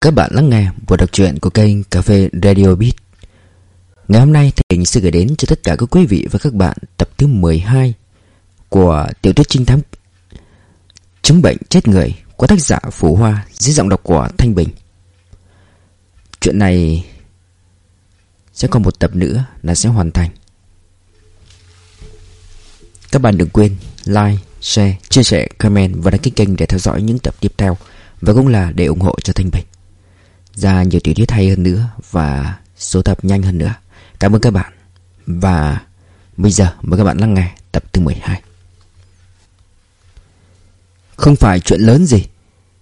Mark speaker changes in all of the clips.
Speaker 1: Các bạn lắng nghe buổi đọc truyện của kênh Cà phê Radio Beat. Ngày hôm nay Thịnh sẽ gửi đến cho tất cả các quý vị và các bạn tập thứ 12 Của tiểu thuyết trinh thám Chứng bệnh chết người của tác giả Phủ Hoa dưới giọng đọc của Thanh Bình. Chuyện này sẽ còn một tập nữa là sẽ hoàn thành. Các bạn đừng quên like, share, chia sẻ, comment và đăng ký kênh để theo dõi những tập tiếp theo Và cũng là để ủng hộ cho Thanh Bình ra nhiều tiểu thuyết hay hơn nữa và số tập nhanh hơn nữa. Cảm ơn các bạn. Và bây giờ mời các bạn lắng nghe tập thứ 12. Không phải chuyện lớn gì.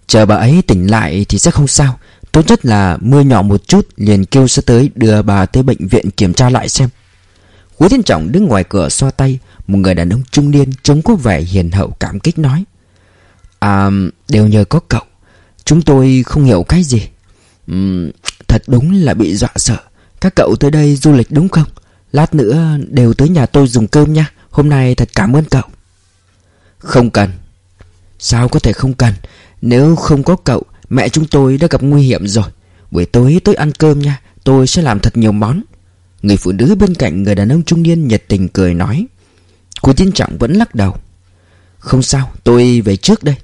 Speaker 1: Chờ bà ấy tỉnh lại thì sẽ không sao. Tốt nhất là mưa nhỏ một chút, liền kêu sẽ tới đưa bà tới bệnh viện kiểm tra lại xem. Hứa Thiên Trọng đứng ngoài cửa xoa tay, Một người đàn ông trung niên trông có vẻ hiền hậu cảm kích nói À đều nhờ có cậu Chúng tôi không hiểu cái gì uhm, Thật đúng là bị dọa sợ. Các cậu tới đây du lịch đúng không? Lát nữa đều tới nhà tôi dùng cơm nha. Hôm nay thật cảm ơn cậu. Không cần. Sao có thể không cần? Nếu không có cậu Mẹ chúng tôi đã gặp nguy hiểm rồi. Buổi tối tôi ăn cơm nha. Tôi sẽ làm thật nhiều món. Người phụ nữ bên cạnh người đàn ông trung niên nhiệt tình cười nói. Cô Tiến trọng vẫn lắc đầu. Không sao tôi về trước đây.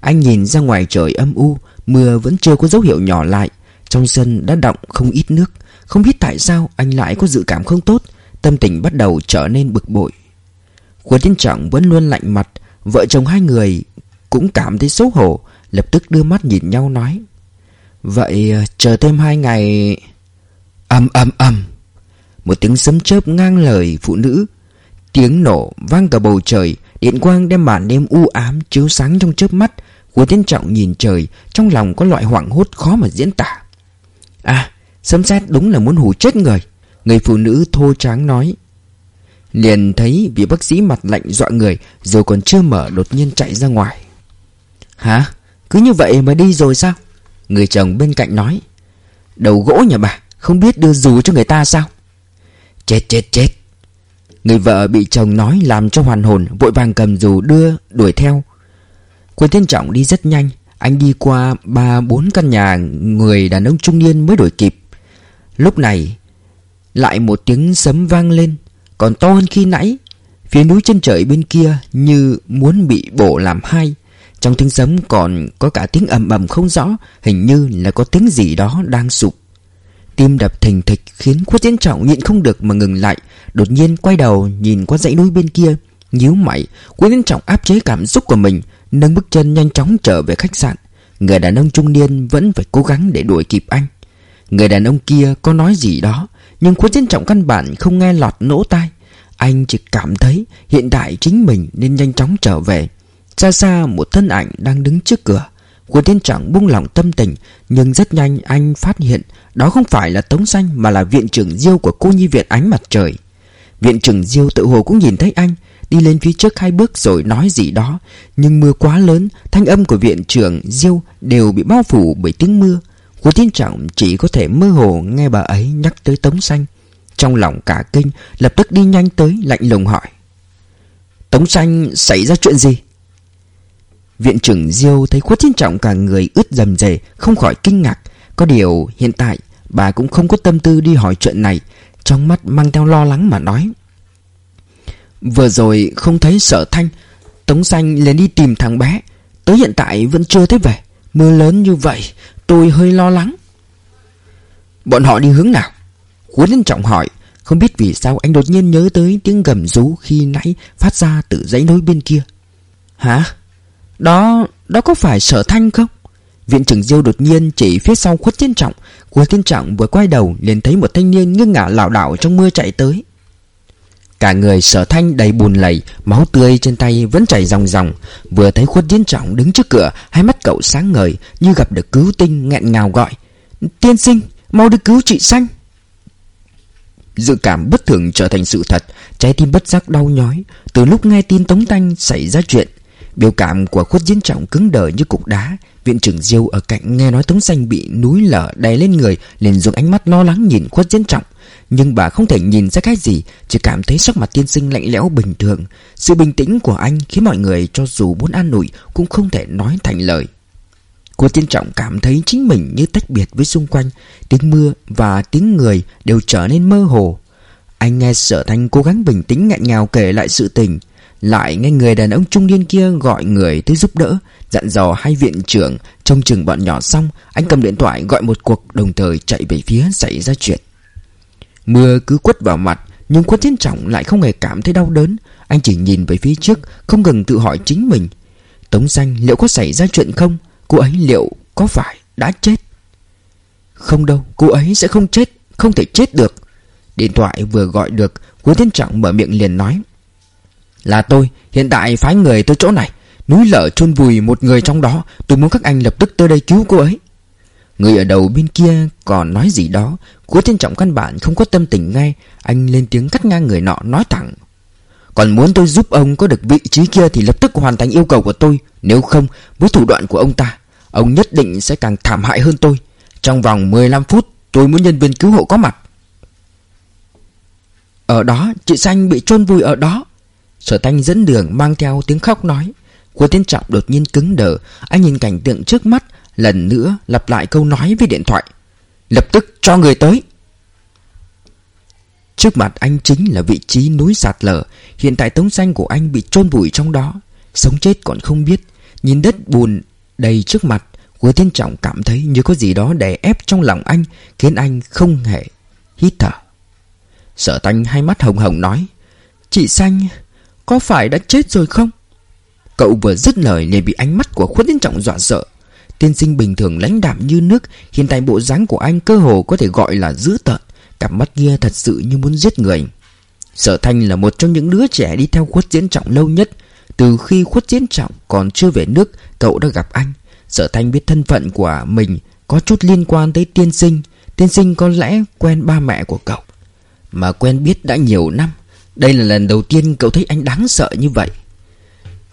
Speaker 1: Anh nhìn ra ngoài trời âm u Mưa vẫn chưa có dấu hiệu nhỏ lại. Trong sân đã đọng không ít nước. Không biết tại sao anh lại có dự cảm không tốt, Tâm tình bắt đầu trở nên bực bội. Quân Tiên Trọng vẫn luôn lạnh mặt, Vợ chồng hai người cũng cảm thấy xấu hổ, Lập tức đưa mắt nhìn nhau nói, Vậy ờ, chờ thêm hai ngày Âm âm âm Một tiếng sấm chớp ngang lời phụ nữ. Tiếng nổ vang cả bầu trời. Điện quang đem màn đêm u ám chiếu sáng trong chớp mắt. Hứa Tiến Trọng nhìn trời, Trong lòng có loại hoảng hốt khó mà diễn tả À sấm sét đúng là muốn hù chết người Người phụ nữ thô tráng nói, Liền thấy vị bác sĩ mặt lạnh dọa người, Rồi còn chưa mở đột nhiên chạy ra ngoài Hả? Cứ như vậy mà đi rồi sao? Người chồng bên cạnh nói, Đầu gỗ nhà bà, Không biết đưa dù cho người ta sao? Chết chết chết Người vợ bị chồng nói làm cho hoàn hồn, Vội vàng cầm dù đưa, đuổi theo Quân Thiên Trọng đi rất nhanh. Anh đi qua ba, bốn căn nhà Người đàn ông trung niên mới đổi kịp. Lúc này, Lại một tiếng sấm vang lên, Còn to hơn khi nãy. Phía núi chân trời bên kia Như muốn bị bổ làm hai. Trong tiếng sấm còn có cả tiếng ầm ầm không rõ, Hình như là có tiếng gì đó đang sụp. Tim đập thình thịch khiến Khuất Thiên Trọng nhịn không được mà ngừng lại, Đột nhiên quay đầu nhìn qua dãy núi bên kia, nhíu mày. Khuất Thiên Trọng áp chế cảm xúc của mình Nâng bước chân nhanh chóng trở về khách sạn. Người đàn ông trung niên vẫn phải cố gắng để đuổi kịp anh. Người đàn ông kia có nói gì đó, Nhưng khuất diễn trọng căn bản không nghe lọt nỗ tai. Anh chỉ cảm thấy hiện tại chính mình nên nhanh chóng trở về. Xa xa một thân ảnh đang đứng trước cửa. Khuất diễn trọng buông lỏng tâm tình, Nhưng rất nhanh anh phát hiện Đó không phải là Tống Xanh Mà là viện trưởng diêu của cô nhi viện ánh mặt trời. Viện trưởng diêu tự hồ cũng nhìn thấy anh Đi lên phía trước hai bước rồi nói gì đó. Nhưng mưa quá lớn, Thanh âm của viện trưởng Diêu đều bị bao phủ bởi tiếng mưa. Của Thiên Trọng chỉ có thể mơ hồ nghe bà ấy nhắc tới Tống Xanh. Trong lòng cả kinh, Lập tức đi nhanh tới lạnh lùng hỏi. Tống Xanh, xảy ra chuyện gì? Viện trưởng Diêu thấy Khuất Thiên Trọng cả người ướt dầm dề, Không khỏi kinh ngạc. Có điều hiện tại, bà cũng không có tâm tư đi hỏi chuyện này. Trong mắt mang theo lo lắng mà nói. Vừa rồi không thấy sở thanh. Tống xanh lên đi tìm thằng bé. Tới hiện tại vẫn chưa thấy về. Mưa lớn như vậy, Tôi hơi lo lắng. Bọn họ đi hướng nào? Cuối đến trọng hỏi. Không biết vì sao anh đột nhiên nhớ tới tiếng gầm rú Khi nãy phát ra từ dãy núi bên kia. Hả? Đó Đó có phải sở thanh không? Viện trưởng Diêu đột nhiên chỉ phía sau khuất tiên trọng. Cuối tiên trọng vừa quay đầu liền thấy một thanh niên nghiêng ngả lảo đảo trong mưa chạy tới. Cả người sở thanh đầy bùn lầy, Máu tươi trên tay vẫn chảy ròng ròng. Vừa thấy khuất tiến trọng đứng trước cửa, Hai mắt cậu sáng ngời Như gặp được cứu tinh nghẹn ngào gọi. Tiên sinh, mau đi cứu chị xanh. Dự cảm bất thường trở thành sự thật, Trái tim bất giác đau nhói. Từ lúc nghe tin Tống Tanh xảy ra chuyện, Biểu cảm của khuất diễn trọng cứng đờ như cục đá. Viện trưởng Diêu ở cạnh nghe nói Tống Xanh bị núi lở đè lên người, liền dùng ánh mắt lo lắng nhìn khuất diễn trọng nhưng bà không thể nhìn ra cái gì, Chỉ cảm thấy sắc mặt tiên sinh lạnh lẽo bình thường. Sự bình tĩnh của anh khiến mọi người cho dù muốn an ủi Cũng không thể nói thành lời. Cô tiên trọng cảm thấy chính mình như tách biệt với xung quanh, Tiếng mưa và tiếng người đều trở nên mơ hồ. Anh nghe sở thanh cố gắng bình tĩnh nghẹn ngào kể lại sự tình, Lại nghe người đàn ông trung niên kia gọi người tới giúp đỡ, Dặn dò hai viện trưởng. Trông chừng bọn nhỏ xong, Anh cầm điện thoại gọi một cuộc Đồng thời chạy về phía xảy ra chuyện. Mưa cứ quất vào mặt, Nhưng quân chiến trọng lại không hề cảm thấy đau đớn. Anh chỉ nhìn về phía trước, Không ngừng tự hỏi chính mình. Tống xanh, liệu có xảy ra chuyện không? Cô ấy liệu có phải đã chết? Không đâu, Cô ấy sẽ không chết, Không thể chết được. Điện thoại vừa gọi được Quân Thiên Trọng mở miệng liền nói, Là tôi, Hiện tại phái người tới chỗ này. Núi lở chôn vùi một người trong đó. Tôi muốn các anh lập tức tới đây cứu cô ấy. Người ở đầu bên kia còn nói gì đó. Cố Thiên Trọng căn bản không có tâm tình ngay. Anh lên tiếng cắt ngang người nọ, nói thẳng. Còn muốn tôi giúp ông có được vị trí kia Thì lập tức hoàn thành yêu cầu của tôi. Nếu không, với thủ đoạn của ông ta, Ông nhất định sẽ càng thảm hại hơn tôi. Trong vòng 15 phút, tôi muốn nhân viên cứu hộ có mặt. Ở đó, chị Xanh bị chôn vùi ở đó. Sở Thanh dẫn đường mang theo tiếng khóc nói. Quân Tiến Trọng đột nhiên cứng đờ. Anh nhìn cảnh tượng trước mắt Lần nữa lặp lại câu nói với điện thoại. Lập tức cho người tới. Trước mặt anh chính là vị trí núi sạt lở. Hiện tại tống xanh của anh bị chôn vùi trong đó. Sống chết còn không biết. Nhìn đất bùn đầy trước mặt, Hứa Thiên Trọng cảm thấy như có gì đó đè ép trong lòng anh, Khiến anh không hề hít thở. Sở tanh hai mắt hồng hồng nói, Chị Xanh, Có phải đã chết rồi không? Cậu vừa dứt lời liền bị ánh mắt của Khuất Thiên Trọng dọa sợ. Tiên sinh bình thường lãnh đạm như nước, Hiện tại bộ dáng của anh cơ hồ có thể gọi là dữ tợn. Cặp mắt kia thật sự như muốn giết người. Sở Thanh là một trong những đứa trẻ đi theo khuất diễn trọng lâu nhất. Từ khi khuất diễn trọng còn chưa về nước, Cậu đã gặp anh. Sở Thanh biết thân phận của mình Có chút liên quan tới tiên sinh. Tiên sinh có lẽ quen ba mẹ của cậu. Mà quen biết đã nhiều năm. Đây là lần đầu tiên cậu thấy anh đáng sợ như vậy.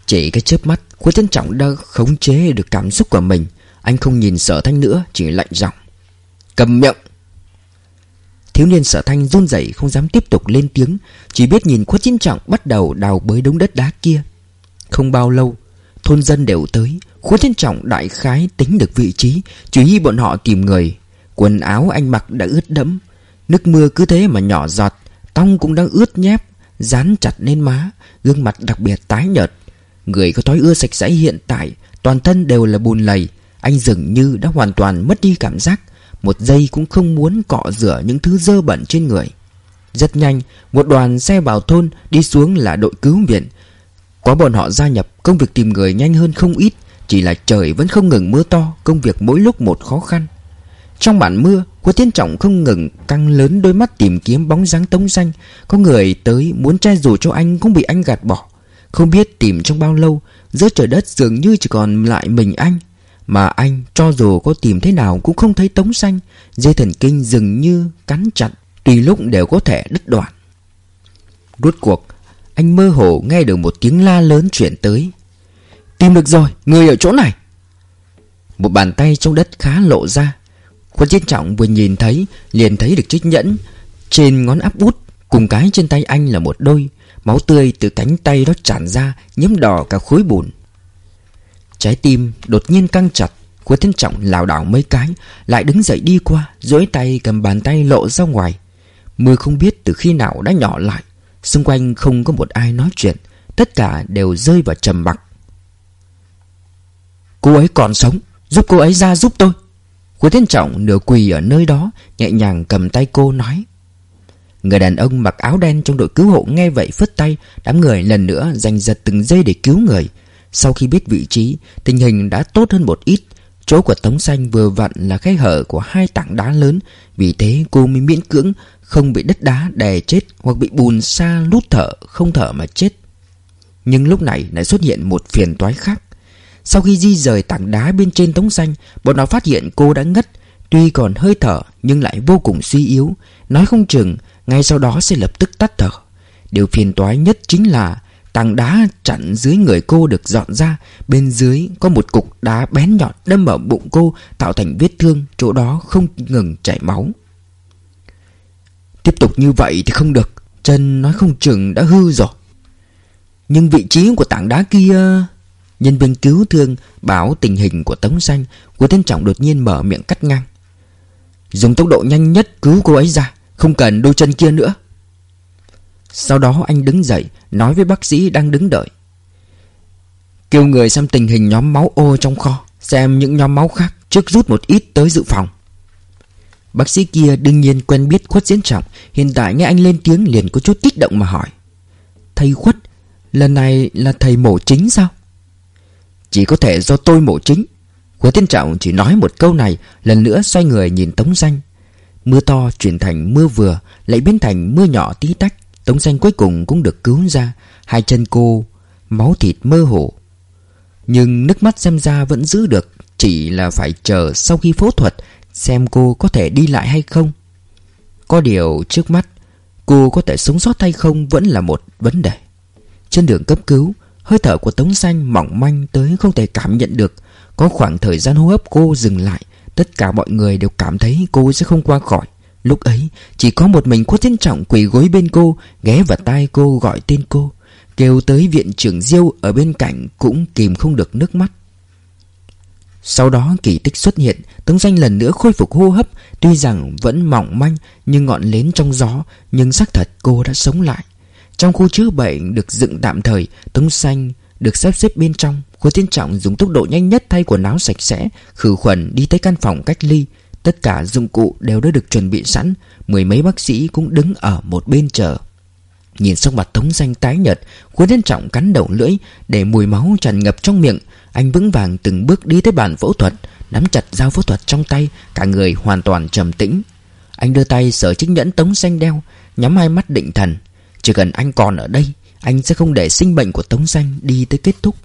Speaker 1: Chỉ cái chớp mắt Khuất thiên trọng đã khống chế được cảm xúc của mình. Anh không nhìn sở thanh nữa, Chỉ lạnh giọng. Cầm miệng! Thiếu niên sở thanh run rẩy, không dám tiếp tục lên tiếng, Chỉ biết nhìn khuất chiến trọng bắt đầu đào bới đống đất đá kia. Không bao lâu, Thôn dân đều tới. Khuất chiến trọng đại khái tính được vị trí, Chỉ huy bọn họ tìm người. Quần áo anh mặc đã ướt đẫm. Nước mưa cứ thế mà nhỏ giọt Tông cũng đang ướt nhép, Dán chặt lên má. Gương mặt đặc biệt tái nhợt. Người có thói ưa sạch sẽ hiện tại, Toàn thân đều là bùn lầy. Anh dường như đã hoàn toàn mất đi cảm giác. Một giây cũng không muốn cọ rửa những thứ dơ bẩn trên người. Rất nhanh, Một đoàn xe vào thôn Đi xuống là đội cứu viện. Có bọn họ gia nhập, Công việc tìm người nhanh hơn không ít. Chỉ là trời vẫn không ngừng mưa to, Công việc mỗi lúc một khó khăn. Trong bản mưa Quốc Thiên Trọng không ngừng căng lớn đôi mắt tìm kiếm bóng dáng tống xanh Có người tới muốn che dù cho anh cũng bị anh gạt bỏ. Không biết tìm trong bao lâu, Giữa trời đất dường như chỉ còn lại mình anh. Mà anh cho dù có tìm thế nào cũng không thấy tống xanh. Dây thần kinh dường như cắn chặt, Tùy lúc đều có thể đứt đoạn. Rốt cuộc, Anh mơ hồ nghe được một tiếng la lớn chuyển tới. Tìm được rồi, Người ở chỗ này. Một bàn tay trong đất khá lộ ra. Quân chiến trọng vừa nhìn thấy, Liền thấy được chiếc nhẫn. Trên ngón áp út, Cùng cái trên tay anh là một đôi. Máu tươi từ cánh tay đó tràn ra Nhiễm đỏ cả khối bùn. Trái tim đột nhiên căng chặt Khuê Thiên Trọng lảo đảo mấy cái, Lại đứng dậy đi qua, duỗi tay cầm bàn tay lộ ra ngoài. Mưa không biết từ khi nào đã nhỏ lại, Xung quanh không có một ai nói chuyện, Tất cả đều rơi vào trầm mặc. Cô ấy còn sống, Giúp cô ấy ra giúp tôi. Khuê Thiên Trọng nửa quỳ ở nơi đó, Nhẹ nhàng cầm tay cô nói. Người đàn ông mặc áo đen trong đội cứu hộ nghe vậy phất tay, Đám người lần nữa giành giật từng giây để cứu người. Sau khi biết vị trí, Tình hình đã tốt hơn một ít. Chỗ của Tống Xanh vừa vặn là khe hở của hai tảng đá lớn, Vì thế cô mới miễn cưỡng Không bị đất đá đè chết Hoặc bị bùn xa lút thở, Không thở mà chết. Nhưng lúc này lại xuất hiện một phiền toái khác. Sau khi di rời tảng đá bên trên Tống Xanh, Bọn nó phát hiện cô đã ngất, Tuy còn hơi thở nhưng lại vô cùng suy yếu. Nói không chừng ngay sau đó sẽ lập tức tắt thở. Điều phiền toái nhất chính là Tảng đá chặn dưới người cô được dọn ra. Bên dưới có một cục đá bén nhọn đâm vào bụng cô, Tạo thành vết thương, Chỗ đó không ngừng chảy máu. Tiếp tục như vậy thì không được. Chân nói không chừng đã hư rồi. Nhưng vị trí của tảng đá kia, Nhân viên cứu thương báo tình hình của Tống Xanh. Của Thiên Trọng đột nhiên mở miệng cắt ngang. Dùng tốc độ nhanh nhất cứu cô ấy ra. Không cần đôi chân kia nữa. Sau đó anh đứng dậy, Nói với bác sĩ đang đứng đợi. Kêu người xem tình hình nhóm máu ô trong kho, Xem những nhóm máu khác Trước rút một ít tới dự phòng. Bác sĩ kia đương nhiên quen biết khuất diễn trọng, Hiện tại nghe anh lên tiếng liền có chút kích động mà hỏi. Thầy khuất, Lần này là thầy mổ chính sao? Chỉ có thể do tôi mổ chính. Khuất Diễn trọng chỉ nói một câu này, Lần nữa xoay người nhìn Tống Danh. Mưa to chuyển thành mưa vừa, Lại biến thành mưa nhỏ tí tách. Tống Xanh cuối cùng cũng được cứu ra. Hai chân cô, Máu thịt mơ hồ. Nhưng nước mắt xem ra vẫn giữ được, Chỉ là phải chờ sau khi phẫu thuật Xem cô có thể đi lại hay không. Có điều trước mắt, Cô có thể sống sót hay không Vẫn là một vấn đề. Trên đường cấp cứu, Hơi thở của Tống Xanh mỏng manh tới không thể cảm nhận được. Có khoảng thời gian hô hấp cô dừng lại. Tất cả mọi người đều cảm thấy cô sẽ không qua khỏi. Lúc ấy, chỉ có một mình Khuất Thiên Trọng quỳ gối bên cô, Ghé vào tai cô gọi tên cô. Kêu tới viện trưởng Diêu ở bên cạnh Cũng kìm không được nước mắt. Sau đó kỳ tích xuất hiện Tống danh lần nữa khôi phục hô hấp, Tuy rằng vẫn mỏng manh Nhưng ngọn nến trong gió, Nhưng xác thật cô đã sống lại. Trong khu chữa bệnh được dựng tạm thời Tống xanh được sắp xếp bên trong. Khuất Thiên Trọng dùng tốc độ nhanh nhất thay quần áo sạch sẽ, Khử khuẩn, đi tới căn phòng cách ly. Tất cả dụng cụ đều đã được chuẩn bị sẵn. Mười mấy bác sĩ cũng đứng ở một bên chờ. Nhìn sắc mặt Tống Danh tái nhợt Khuất Thiên Trọng cắn đầu lưỡi, Để mùi máu tràn ngập trong miệng. Anh vững vàng từng bước đi tới bàn phẫu thuật, Nắm chặt dao phẫu thuật trong tay, Cả người hoàn toàn trầm tĩnh. Anh đưa tay sở chiếc nhẫn tống xanh đeo, Nhắm hai mắt định thần. Chỉ cần anh còn ở đây, Anh sẽ không để sinh bệnh của tống xanh đi tới kết thúc.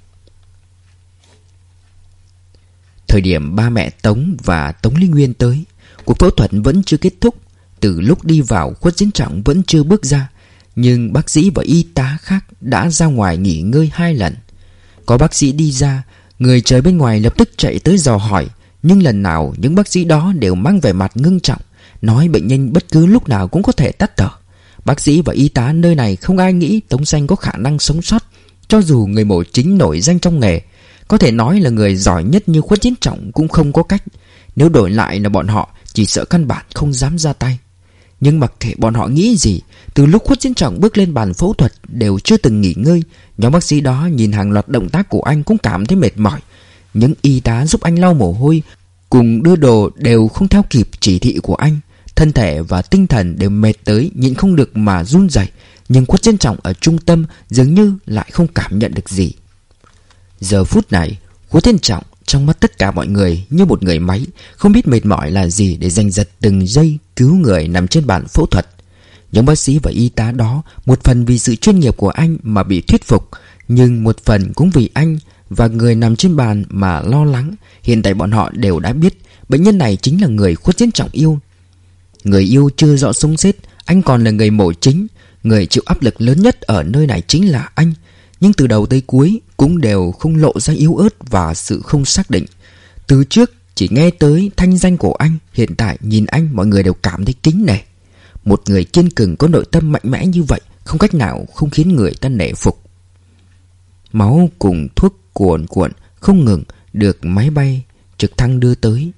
Speaker 1: Thời điểm ba mẹ Tống và Tống Linh Nguyên tới, Cuộc phẫu thuật vẫn chưa kết thúc. Từ lúc đi vào khuất diễn trọng vẫn chưa bước ra, Nhưng bác sĩ và y tá khác đã ra ngoài nghỉ ngơi hai lần. Có bác sĩ đi ra, Người trời bên ngoài lập tức chạy tới dò hỏi, Nhưng lần nào những bác sĩ đó đều mang vẻ mặt ngưng trọng, Nói bệnh nhân bất cứ lúc nào cũng có thể tắt thở. Bác sĩ và y tá nơi này không ai nghĩ Tống Xanh có khả năng sống sót, Cho dù người mổ chính nổi danh trong nghề có thể nói là người giỏi nhất như khuất chiến trọng cũng không có cách. Nếu đổi lại là bọn họ, Chỉ sợ căn bản không dám ra tay. Nhưng mặc kệ bọn họ nghĩ gì, Từ lúc khuất chiến trọng bước lên bàn phẫu thuật Đều chưa từng nghỉ ngơi. Nhóm bác sĩ đó nhìn hàng loạt động tác của anh cũng cảm thấy mệt mỏi. Những y tá giúp anh lau mồ hôi, Cùng đưa đồ đều không theo kịp chỉ thị của anh. Thân thể và tinh thần đều mệt tới Nhịn không được mà run rẩy. Nhưng khuất chiến trọng ở trung tâm Dường như lại không cảm nhận được gì. Giờ phút này Khuất Thiên trọng trong mắt tất cả mọi người Như một người máy, Không biết mệt mỏi là gì để giành giật từng giây Cứu người nằm trên bàn phẫu thuật. Những bác sĩ và y tá đó, Một phần vì sự chuyên nghiệp của anh mà bị thuyết phục, Nhưng một phần cũng vì anh Và người nằm trên bàn mà lo lắng. Hiện tại bọn họ đều đã biết, Bệnh nhân này chính là người khuất diễn trọng yêu. Người yêu chưa rõ sống chết Anh còn là người mổ chính. Người chịu áp lực lớn nhất ở nơi này chính là anh. Nhưng từ đầu tới cuối cũng đều không lộ ra yếu ớt Và sự không xác định. Từ trước, chỉ nghe tới thanh danh của anh, Hiện tại nhìn anh mọi người đều cảm thấy kính nể. Một người kiên cường có nội tâm mạnh mẽ như vậy, Không cách nào không khiến người ta nể phục. Máu cùng thuốc cuồn cuộn, Không ngừng được máy bay trực thăng đưa tới.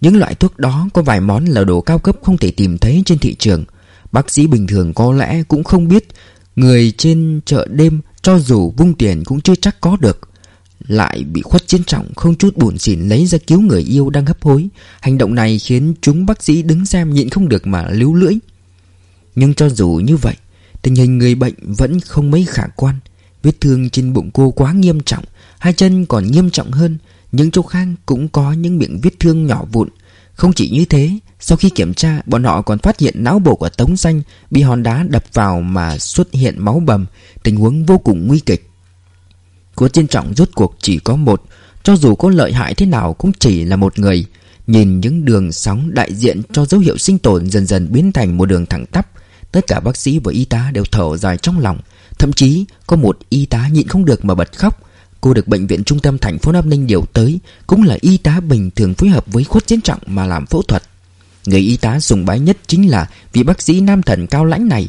Speaker 1: Những loại thuốc đó có vài món là đồ cao cấp không thể tìm thấy trên thị trường. Bác sĩ bình thường có lẽ cũng không biết, Người trên chợ đêm cho dù vung tiền cũng chưa chắc có được. Lại bị khuất chiến trọng, không chút buồn xỉn lấy ra cứu người yêu đang hấp hối. Hành động này khiến chúng bác sĩ đứng xem nhịn không được mà líu lưỡi. Nhưng cho dù như vậy, Tình hình người bệnh vẫn không mấy khả quan. Vết thương trên bụng cô quá nghiêm trọng, Hai chân còn nghiêm trọng hơn. Những chỗ khác cũng có những miệng vết thương nhỏ vụn không chỉ như thế, Sau khi kiểm tra, Bọn họ còn phát hiện não bộ của Tống Xanh Bị hòn đá đập vào mà xuất hiện máu bầm, Tình huống vô cùng nguy kịch. Của tiên trọng rốt cuộc chỉ có một, Cho dù có lợi hại thế nào cũng chỉ là một người. Nhìn những đường sóng đại diện cho dấu hiệu sinh tồn dần dần biến thành một đường thẳng tắp, Tất cả bác sĩ và y tá đều thở dài trong lòng. Thậm chí có một y tá nhịn không được mà bật khóc. Cô được bệnh viện trung tâm thành phố Nam Ninh điều tới, Cũng là y tá bình thường phối hợp với khuất chiến trọng mà làm phẫu thuật. Người y tá sùng bái nhất chính là vị bác sĩ nam thần cao lãnh này.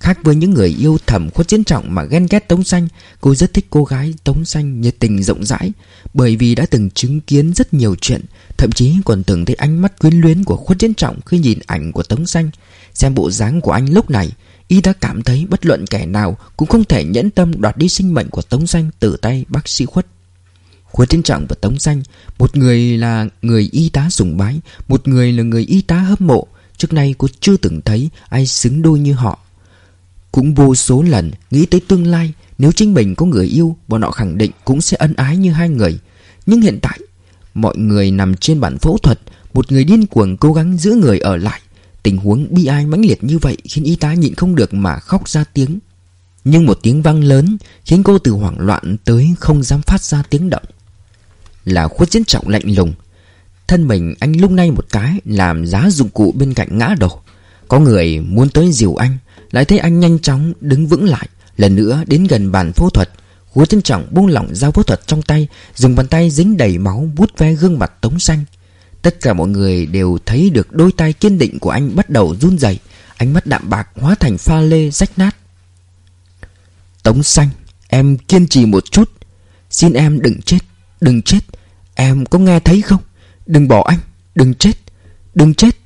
Speaker 1: Khác với những người yêu thầm khuất chiến trọng mà ghen ghét Tống Xanh, Cô rất thích cô gái Tống Xanh nhiệt tình rộng rãi, Bởi vì đã từng chứng kiến rất nhiều chuyện, Thậm chí còn từng thấy ánh mắt quyến luyến của khuất chiến trọng Khi nhìn ảnh của Tống Xanh, Xem bộ dáng của anh lúc này. Y đã cảm thấy bất luận kẻ nào Cũng không thể nhẫn tâm đoạt đi sinh mệnh của Tống Xanh Từ tay bác sĩ khuất. Khuất thiên trọng và Tống Xanh Một người là người y tá sùng bái, Một người là người y tá hâm mộ, Trước nay cô chưa từng thấy ai xứng đôi như họ. Cũng vô số lần nghĩ tới tương lai, Nếu chính mình có người yêu, Bọn họ khẳng định cũng sẽ ân ái như hai người. Nhưng hiện tại, Mọi người nằm trên bàn phẫu thuật, Một người điên cuồng cố gắng giữ người ở lại Tình huống bi ai mãnh liệt như vậy Khiến y tá nhịn không được mà khóc ra tiếng. Nhưng một tiếng vang lớn Khiến cô từ hoảng loạn tới không dám phát ra tiếng động. Là khuất chiến trọng lạnh lùng. Thân mình anh lúc nay một cái Làm giá dụng cụ bên cạnh ngã đổ. Có người muốn tới dìu anh, lại thấy anh nhanh chóng đứng vững lại, Lần nữa đến gần bàn phẫu thuật. Hứa Trân Trọng buông lỏng dao phẫu thuật trong tay, Dùng bàn tay dính đầy máu bút ve gương mặt Tống Xanh. Tất cả mọi người đều thấy được đôi tay kiên định của anh bắt đầu run rẩy Ánh mắt đạm bạc hóa thành pha lê rách nát. Tống Xanh Em kiên trì một chút. Xin em đừng chết Đừng chết. Em có nghe thấy không? Đừng bỏ anh Đừng chết Đừng chết.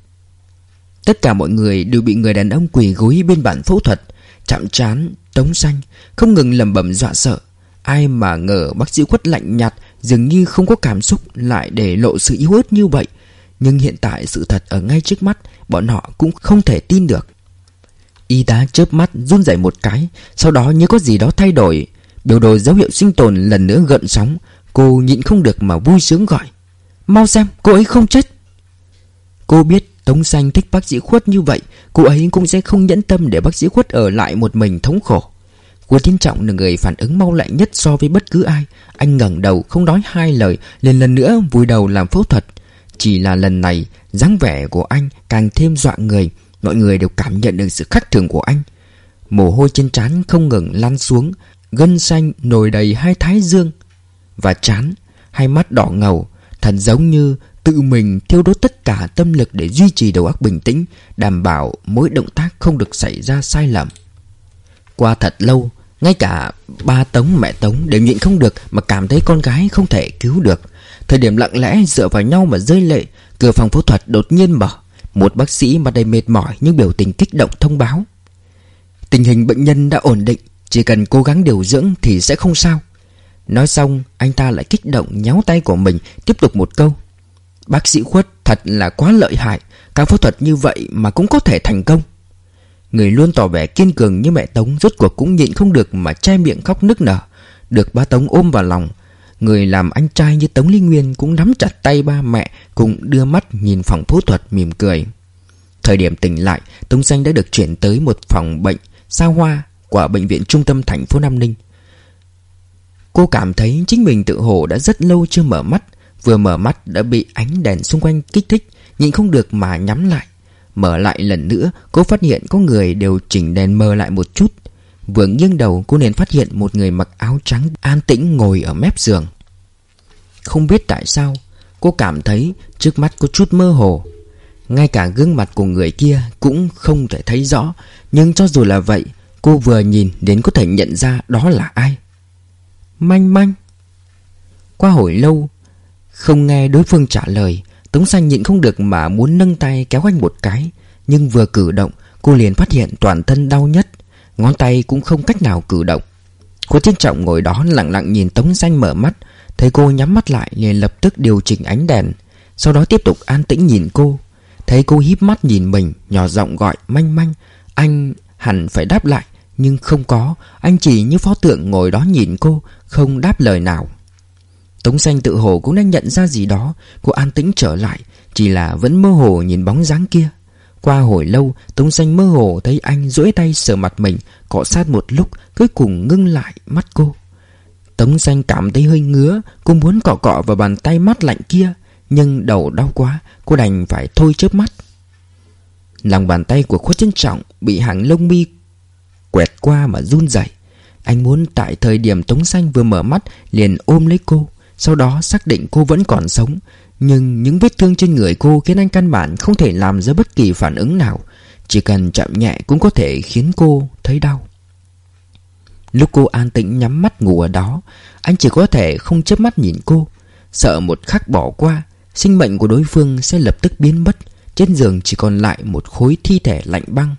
Speaker 1: Tất cả mọi người đều bị người đàn ông quỳ gối bên bàn phẫu thuật Chạm chán, tống xanh Không ngừng lầm bẩm dọa sợ. Ai mà ngờ bác sĩ khuất lạnh nhạt Dường như không có cảm xúc Lại để lộ sự yếu ớt như vậy. Nhưng hiện tại sự thật ở ngay trước mắt, Bọn họ cũng không thể tin được. Y tá chớp mắt run rẩy một cái, Sau đó như có gì đó thay đổi. Biểu đồ dấu hiệu sinh tồn lần nữa gợn sóng, Cô nhịn không được mà vui sướng gọi. Mau xem, cô ấy không chết. Cô biết Tống Xanh thích bác sĩ khuất như vậy, Cô ấy cũng sẽ không nhẫn tâm để bác sĩ khuất ở lại một mình thống khổ. Cô Tiến Trọng là người phản ứng mau lẹ nhất so với bất cứ ai. Anh ngẩng đầu không nói hai lời, liền lần nữa vùi đầu làm phẫu thuật. Chỉ là lần này, dáng vẻ của anh càng thêm dọa người, Mọi người đều cảm nhận được sự khắc thường của anh. Mồ hôi trên trán không ngừng lan xuống, Gân xanh nổi đầy hai thái dương Và chán Hai mắt đỏ ngầu, Thật giống như Tự mình thiêu đốt tất cả tâm lực để duy trì đầu óc bình tĩnh, Đảm bảo mỗi động tác không được xảy ra sai lầm. Qua thật lâu ngay cả ba Tống, mẹ Tống đều nhịn không được Mà cảm thấy con gái không thể cứu được. Thời điểm lặng lẽ dựa vào nhau mà rơi lệ, Cửa phòng phẫu thuật đột nhiên mở. Một bác sĩ mặt đầy mệt mỏi nhưng biểu tình kích động thông báo. Tình hình bệnh nhân đã ổn định, Chỉ cần cố gắng điều dưỡng thì sẽ không sao. Nói xong, anh ta lại kích động nhéo tay của mình, Tiếp tục một câu. Bác sĩ khuất, thật là quá lợi hại, Các phẫu thuật như vậy mà cũng có thể thành công. Người luôn tỏ vẻ kiên cường như mẹ Tống, Rốt cuộc cũng nhịn không được mà chai miệng khóc nức nở. Được ba Tống ôm vào lòng, Người làm anh trai như Tống Lý Nguyên Cũng nắm chặt tay ba mẹ Cùng đưa mắt nhìn phòng phẫu thuật mỉm cười. Thời điểm tỉnh lại, Tống Xanh đã được chuyển tới một phòng bệnh, Xa hoa, của bệnh viện trung tâm thành phố Nam Ninh. Cô cảm thấy chính mình tự hồ đã rất lâu chưa mở mắt, Vừa mở mắt đã bị ánh đèn xung quanh kích thích Nhìn không được mà nhắm lại. Mở lại lần nữa, Cô phát hiện có người đều chỉnh đèn mờ lại một chút. Vừa nghiêng đầu, cô nên phát hiện một người mặc áo trắng an tĩnh ngồi ở mép giường. Không biết tại sao, Cô cảm thấy trước mắt có chút mơ hồ. Ngay cả gương mặt của người kia cũng không thể thấy rõ, Nhưng cho dù là vậy, Cô vừa nhìn đến có thể nhận ra đó là ai. Manh manh. Qua hồi lâu, không nghe đối phương trả lời Tống xanh nhịn không được mà muốn nâng tay kéo anh một cái, Nhưng vừa cử động, Cô liền phát hiện toàn thân đau nhất, Ngón tay cũng không cách nào cử động. Cô Thiên Trọng ngồi đó lặng lặng nhìn Tống xanh mở mắt, Thấy cô nhắm mắt lại liền lập tức điều chỉnh ánh đèn, Sau đó tiếp tục an tĩnh nhìn cô. Thấy cô híp mắt nhìn mình, Nhỏ giọng gọi, manh manh, Anh hẳn phải đáp lại, Nhưng không có, Anh chỉ như pho tượng ngồi đó nhìn cô, Không đáp lời nào. Tống xanh tự hồ cũng đã nhận ra gì đó, Cô an tĩnh trở lại, Chỉ là vẫn mơ hồ nhìn bóng dáng kia. Qua hồi lâu, Tống xanh mơ hồ thấy anh duỗi tay sờ mặt mình, Cọ sát một lúc, Cuối cùng ngưng lại mắt cô. Tống xanh cảm thấy hơi ngứa, Cô muốn cọ cọ vào bàn tay mắt lạnh kia, Nhưng đầu đau quá, Cô đành phải thôi chớp mắt. Lòng bàn tay của khuất trân trọng Bị hàng lông mi Quẹt qua mà run rẩy. Anh muốn tại thời điểm Tống Xanh vừa mở mắt, Liền ôm lấy cô sau đó xác định cô vẫn còn sống. Nhưng những vết thương trên người cô khiến anh căn bản không thể làm ra bất kỳ phản ứng nào. Chỉ cần chạm nhẹ cũng có thể khiến cô thấy đau. Lúc cô an tĩnh nhắm mắt ngủ ở đó, Anh chỉ có thể không chớp mắt nhìn cô. Sợ một khắc bỏ qua, Sinh mệnh của đối phương sẽ lập tức biến mất. Trên giường chỉ còn lại một khối thi thể lạnh băng.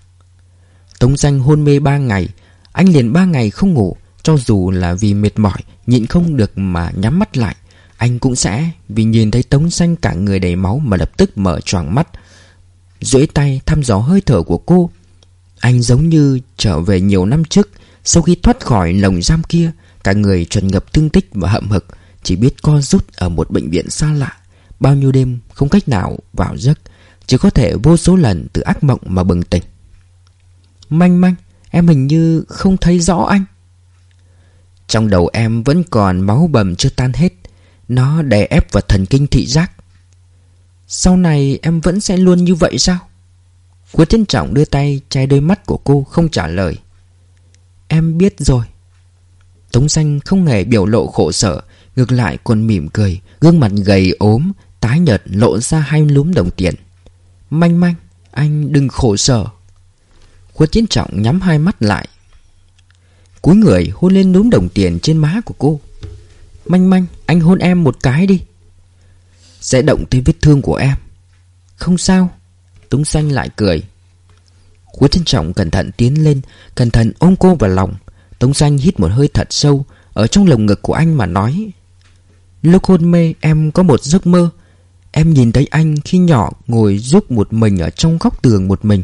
Speaker 1: Tống danh hôn mê ba ngày, Anh liền ba ngày không ngủ. Cho dù là vì mệt mỏi, Nhịn không được mà nhắm mắt lại, Anh cũng sẽ vì nhìn thấy Tống xanh cả người đầy máu Mà lập tức mở choàng mắt, duỗi tay thăm dò hơi thở của cô. Anh giống như trở về nhiều năm trước, Sau khi thoát khỏi lồng giam kia, Cả người trần ngập thương tích và hậm hực, Chỉ biết co rút ở một bệnh viện xa lạ. Bao nhiêu đêm không cách nào vào giấc, Chỉ có thể vô số lần từ ác mộng mà bừng tỉnh. Manh manh, Em hình như không thấy rõ anh. Trong đầu em vẫn còn máu bầm chưa tan hết. Nó đè ép vào thần kinh thị giác. Sau này em vẫn sẽ luôn như vậy sao? Quân Thiên Trọng đưa tay che đôi mắt của cô không trả lời. Em biết rồi. Tống xanh không hề biểu lộ khổ sở, Ngược lại còn mỉm cười, Gương mặt gầy ốm, Tái nhợt lộ ra hai lúm đồng tiền. Manh manh, Anh đừng khổ sở. Quân Thiên Trọng nhắm hai mắt lại Cúi người hôn lên núm đồng tiền trên má của cô. Manh manh, Anh hôn em một cái đi. Sẽ động tới vết thương của em. Không sao. Túng xanh lại cười. Quý trân Trọng cẩn thận tiến lên, Cẩn thận ôm cô vào lòng. Tống xanh hít một hơi thật sâu, Ở trong lồng ngực của anh mà nói, Lúc hôn mê em có một giấc mơ. Em nhìn thấy anh khi nhỏ ngồi giúp một mình ở trong góc tường một mình.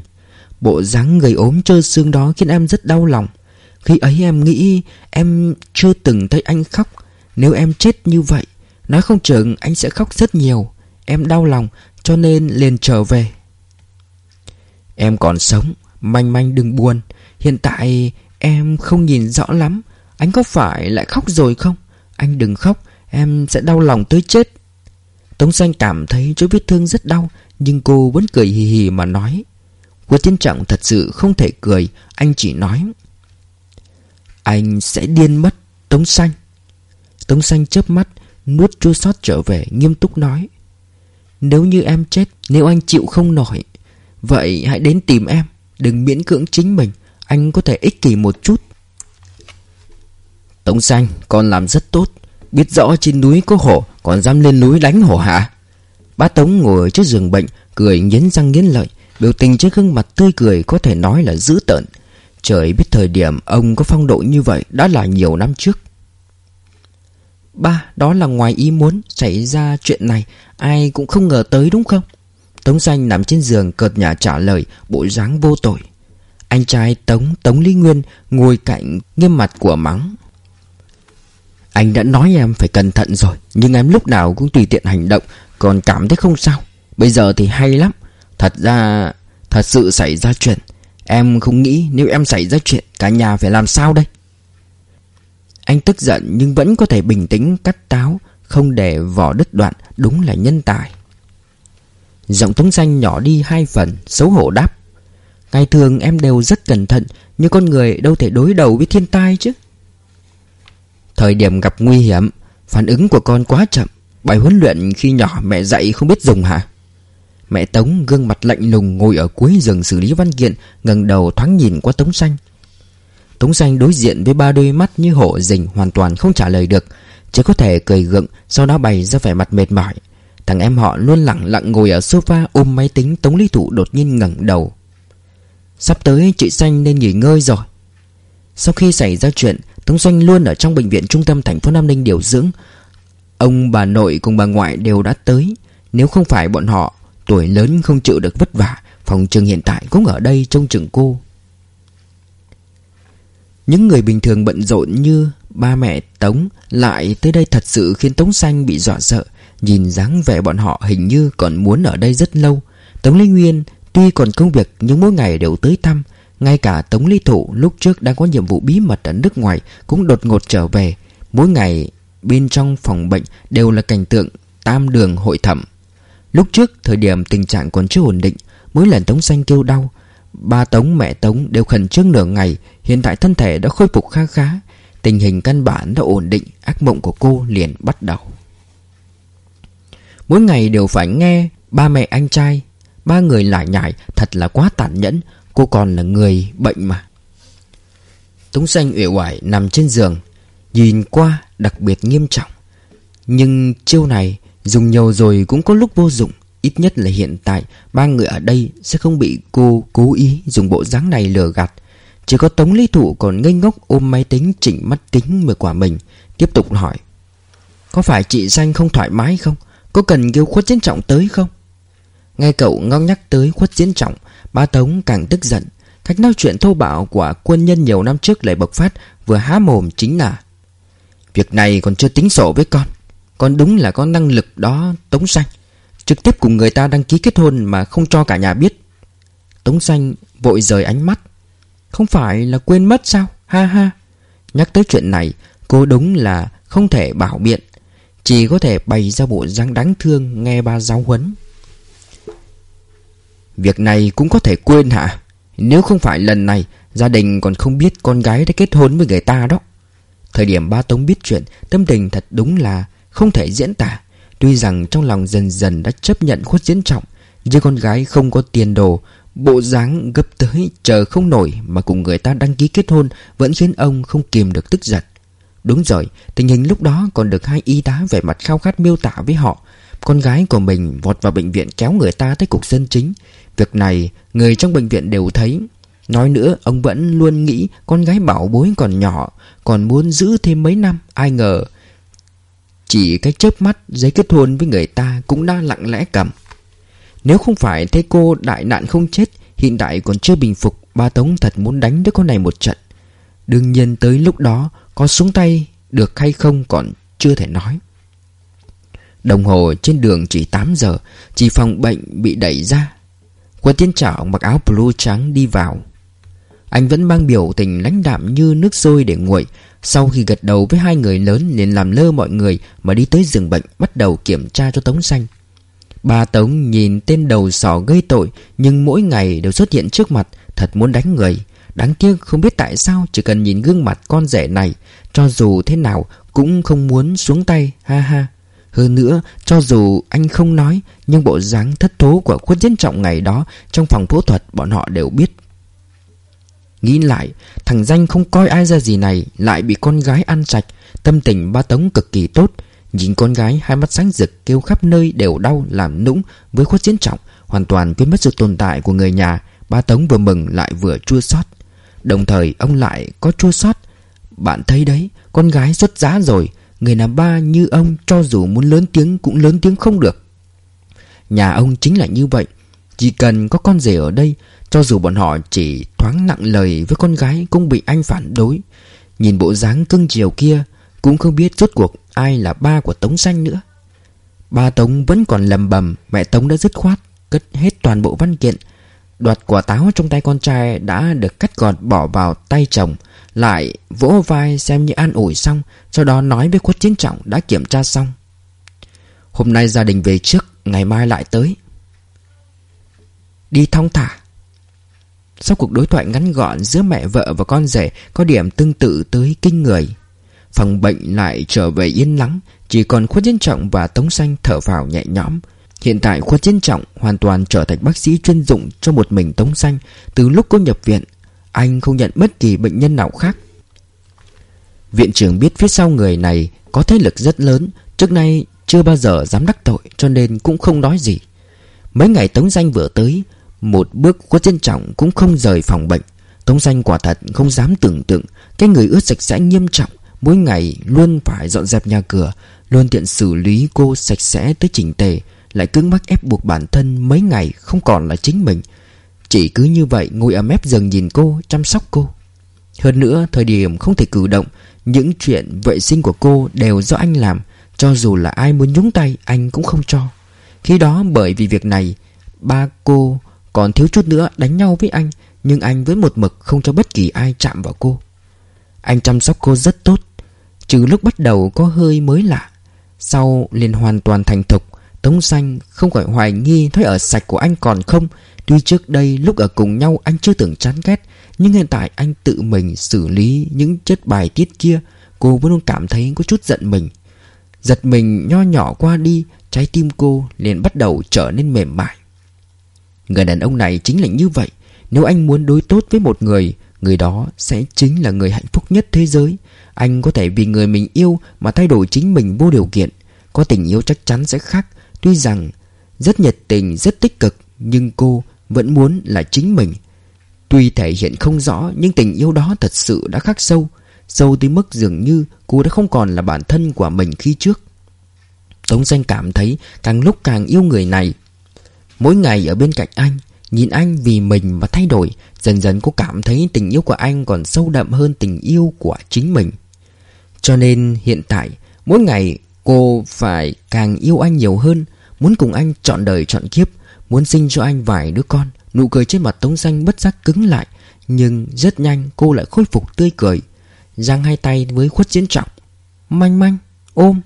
Speaker 1: Bộ dáng người ốm trơ xương đó khiến em rất đau lòng. Khi ấy em nghĩ em chưa từng thấy anh khóc. Nếu em chết như vậy, Nói không chừng anh sẽ khóc rất nhiều. Em đau lòng, cho nên liền trở về. Em còn sống, Manh manh đừng buồn. Hiện tại em không nhìn rõ lắm, Anh có phải lại khóc rồi không? Anh đừng khóc, Em sẽ đau lòng tới chết. Tống xanh cảm thấy chỗ vết thương rất đau, Nhưng cô vẫn cười hì hì mà nói. Quế Tiến Trọng thật sự không thể cười, Anh chỉ nói anh sẽ điên mất. Tống xanh. Tống xanh chớp mắt, Nuốt chua sót trở về, nghiêm túc nói. Nếu như em chết, Nếu anh chịu không nổi, Vậy hãy đến tìm em. Đừng miễn cưỡng chính mình. Anh có thể ích kỷ một chút. Tống xanh, Con làm rất tốt. Biết rõ trên núi có hổ, Còn dám lên núi đánh hổ hả? Bá Tống ngồi trước giường bệnh, Cười nghiến răng nghiến lợi. Biểu tình trên gương mặt tươi cười có thể nói là dữ tợn. Trời biết thời điểm ông có phong độ như vậy đã là nhiều năm trước. Ba, đó là ngoài ý muốn xảy ra chuyện này Ai cũng không ngờ tới đúng không? Tống xanh nằm trên giường cợt nhả trả lời Bộ dáng vô tội. Anh trai Tống, Tống Lý Nguyên Ngồi cạnh nghiêm mặt của mắng. Anh đã nói em phải cẩn thận rồi Nhưng em lúc nào cũng tùy tiện hành động Còn cảm thấy không sao. Bây giờ thì hay lắm. Thật ra Thật sự xảy ra chuyện. Em không nghĩ nếu em xảy ra chuyện, Cả nhà phải làm sao đây? Anh tức giận nhưng vẫn có thể bình tĩnh, cắt táo, Không để vỏ đứt đoạn, Đúng là nhân tài. Giọng tống xanh nhỏ đi hai phần, Xấu hổ đáp. Ngày thường em đều rất cẩn thận, Nhưng con người đâu thể đối đầu với thiên tai chứ? Thời điểm gặp nguy hiểm, Phản ứng của con quá chậm. Bài huấn luyện khi nhỏ mẹ dạy không biết dùng hả? Mẹ Tống gương mặt lạnh lùng ngồi ở cuối giường xử lý văn kiện, ngẩng đầu thoáng nhìn qua Tống Xanh. Tống Xanh đối diện với ba đôi mắt như hổ rình, hoàn toàn không trả lời được, Chỉ có thể cười gượng, sau đó bày ra vẻ mặt mệt mỏi. Thằng em họ luôn lặng lặng ngồi ở sofa ôm máy tính Tống Lý Thụ đột nhiên ngẩng đầu. Sắp tới chị Xanh nên nghỉ ngơi rồi. Sau khi xảy ra chuyện, Tống Xanh luôn ở trong bệnh viện trung tâm thành phố Nam Ninh điều dưỡng. Ông bà nội cùng bà ngoại đều đã tới, Nếu không phải bọn họ Tuổi lớn không chịu được vất vả, Phòng trường hiện tại cũng ở đây trông chừng cô. Những người bình thường bận rộn như Ba mẹ Tống Lại tới đây thật sự khiến Tống Xanh bị dọa sợ. Nhìn dáng vẻ bọn họ hình như còn muốn ở đây rất lâu. Tống Linh Nguyên Tuy còn công việc nhưng mỗi ngày đều tới thăm. Ngay cả Tống Lý Thụ lúc trước đang có nhiệm vụ bí mật ở nước ngoài Cũng đột ngột trở về. Mỗi ngày bên trong phòng bệnh đều là cảnh tượng tam đường hội thẩm. Lúc trước, thời điểm tình trạng còn chưa ổn định, Mỗi lần Tống Xanh kêu đau, Ba Tống, mẹ Tống đều khẩn trương nửa ngày, Hiện tại thân thể đã khôi phục khá khá, Tình hình căn bản đã ổn định, Ác mộng của cô liền bắt đầu. Mỗi ngày đều phải nghe Ba mẹ anh trai, Ba người lại nhải, Thật là quá tàn nhẫn, Cô còn là người bệnh mà. Tống xanh uể oải nằm trên giường, Nhìn qua đặc biệt nghiêm trọng, Nhưng chiêu này Dùng nhiều rồi cũng có lúc vô dụng. Ít nhất là hiện tại, Ba người ở đây sẽ không bị cô cố ý Dùng bộ dáng này lừa gạt. Chỉ có Tống Lý Thụ còn ngây ngốc ôm máy tính chỉnh mắt kính mười quả mình, Tiếp tục hỏi, Có phải chị xanh không thoải mái không? Có cần kêu khuất chiến trọng tới không? Nghe cậu ngóc nhắc tới khuất chiến trọng, Ba Tống càng tức giận. Cách nói chuyện thô bạo của quân nhân nhiều năm trước lại bộc phát, Vừa há mồm chính là, Việc này còn chưa tính sổ với con. Con đúng là có năng lực đó, Tống Xanh. Trực tiếp cùng người ta đăng ký kết hôn mà không cho cả nhà biết. Tống Xanh vội rời ánh mắt. Không phải là quên mất sao? Ha ha. Nhắc tới chuyện này, Cô đúng là không thể bảo biện. Chỉ có thể bày ra bộ dáng đáng thương Nghe ba giáo huấn. Việc này cũng có thể quên hả? Nếu không phải lần này, Gia đình còn không biết con gái đã kết hôn với người ta đó. Thời điểm ba Tống biết chuyện, Tâm tình thật đúng là không thể diễn tả. Tuy rằng trong lòng dần dần đã chấp nhận khuất diễn trọng, Nhưng con gái không có tiền đồ, Bộ dáng gấp tới chờ không nổi Mà cùng người ta đăng ký kết hôn, Vẫn khiến ông không kìm được tức giận. Đúng rồi, Tình hình lúc đó còn được hai y tá vẻ mặt khao khát miêu tả với họ. Con gái của mình vọt vào bệnh viện kéo người ta tới cục dân chính. Việc này, người trong bệnh viện đều thấy. Nói nữa, ông vẫn luôn nghĩ con gái bảo bối còn nhỏ, Còn muốn giữ thêm mấy năm, Ai ngờ chỉ cái chớp mắt giấy kết hôn với người ta cũng đã lặng lẽ cầm. Nếu không phải thấy cô đại nạn không chết, Hiện tại còn chưa bình phục Ba Tống thật muốn đánh đứa con này một trận. Đương nhiên tới lúc đó Có xuống tay được hay không còn chưa thể nói. Đồng hồ trên đường chỉ 8 giờ, Chỉ phòng bệnh bị đẩy ra. Quân tiên trảo mặc áo blue trắng đi vào. Anh vẫn mang biểu tình lãnh đạm như nước sôi để nguội sau khi gật đầu với hai người lớn liền làm lơ mọi người Mà đi tới giường bệnh bắt đầu kiểm tra cho Tống Xanh. Ba Tống nhìn tên đầu sỏ gây tội Nhưng mỗi ngày đều xuất hiện trước mặt Thật muốn đánh người. Đáng tiếc không biết tại sao Chỉ cần nhìn gương mặt con rể này Cho dù thế nào cũng không muốn xuống tay Ha ha. Hơn nữa, cho dù anh không nói, nhưng bộ dáng thất thố của khuất diễn trọng ngày đó trong phòng phẫu thuật bọn họ đều biết. Nghĩ lại, thằng Danh không coi ai ra gì này lại bị con gái ăn sạch, tâm tình ba tống cực kỳ tốt. Nhìn con gái hai mắt sáng rực kêu khắp nơi đều đau làm nũng với khuất diễn trọng, hoàn toàn quên mất sự tồn tại của người nhà. Ba tống vừa mừng lại vừa chua xót. Đồng thời ông lại có chua xót. Bạn thấy đấy, con gái xuất giá rồi. Người làm ba như ông cho dù muốn lớn tiếng cũng lớn tiếng không được. Nhà ông chính là như vậy. Chỉ cần có con rể ở đây cho dù bọn họ chỉ thoáng nặng lời với con gái Cũng bị anh phản đối. Nhìn bộ dáng cưng chiều kia, Cũng không biết rốt cuộc ai là ba của Tống Xanh nữa. Ba Tống vẫn còn lầm bầm, Mẹ Tống đã dứt khoát, Cất hết toàn bộ văn kiện. Đoạt quả táo trong tay con trai đã được cắt gọt bỏ vào tay chồng, lại vỗ vai xem như an ủi xong, Sau đó nói với khuất chiến trọng đã kiểm tra xong. Hôm nay gia đình về trước, Ngày mai lại tới. Đi thong thả. Sau cuộc đối thoại ngắn gọn giữa mẹ vợ và con rể, Có điểm tương tự tới kinh người. Phòng bệnh lại trở về yên lắng Chỉ còn khuất chiến trọng và tống xanh thở vào nhẹ nhõm. Hiện tại khuất chiến trọng hoàn toàn trở thành bác sĩ chuyên dụng cho một mình tống xanh. Từ lúc cô nhập viện, anh không nhận bất kỳ bệnh nhân nào khác. Viện trưởng biết phía sau người này Có thế lực rất lớn, Trước nay chưa bao giờ dám đắc tội, Cho nên cũng không nói gì. Mấy ngày Tống Danh vừa tới một bước có trân trọng cũng không rời phòng bệnh. Tống xanh quả thật không dám tưởng tượng, Cái người ướt sạch sẽ nghiêm trọng, Mỗi ngày luôn phải dọn dẹp nhà cửa, Luôn tiện xử lý cô sạch sẽ tới chỉnh tề, Lại cứng mắc ép buộc bản thân mấy ngày không còn là chính mình. Chỉ cứ như vậy ngồi ở mép giường nhìn cô, Chăm sóc cô. Hơn nữa, thời điểm không thể cử động, Những chuyện vệ sinh của cô đều do anh làm, Cho dù là ai muốn nhúng tay, Anh cũng không cho. Khi đó bởi vì việc này, Ba cô còn thiếu chút nữa đánh nhau với anh, Nhưng anh với một mực không cho bất kỳ ai chạm vào cô. Anh chăm sóc cô rất tốt, Trừ lúc bắt đầu có hơi mới lạ. Sau liền hoàn toàn thành thục, Tống xanh không khỏi hoài nghi Thói ở sạch của anh còn không. Tuy trước đây lúc ở cùng nhau anh chưa từng chán ghét, Nhưng hiện tại anh tự mình xử lý những chất bài tiết kia, Cô vẫn luôn cảm thấy có chút giận mình. Giật mình nho nhỏ qua đi, Trái tim cô liền bắt đầu trở nên mềm mại. Người đàn ông này chính là như vậy. Nếu anh muốn đối tốt với một người Người đó sẽ chính là người hạnh phúc nhất thế giới. Anh có thể vì người mình yêu Mà thay đổi chính mình vô điều kiện. Có tình yêu chắc chắn sẽ khác. Tuy rằng rất nhiệt tình, rất tích cực Nhưng cô vẫn muốn là chính mình. Tuy thể hiện không rõ Nhưng tình yêu đó thật sự đã khắc sâu. Sâu tới mức dường như cô đã không còn là bản thân của mình khi trước. Tống Danh cảm thấy càng lúc càng yêu người này. Mỗi ngày ở bên cạnh anh, Nhìn anh vì mình mà thay đổi, Dần dần cô cảm thấy tình yêu của anh còn sâu đậm hơn tình yêu của chính mình. Cho nên hiện tại, Mỗi ngày cô phải càng yêu anh nhiều hơn, Muốn cùng anh chọn đời chọn kiếp, Muốn sinh cho anh vài đứa con. Nụ cười trên mặt Tống xanh bất giác cứng lại, Nhưng rất nhanh cô lại khôi phục tươi cười, Giang hai tay với khuất diễn trọng. Manh manh, ôm.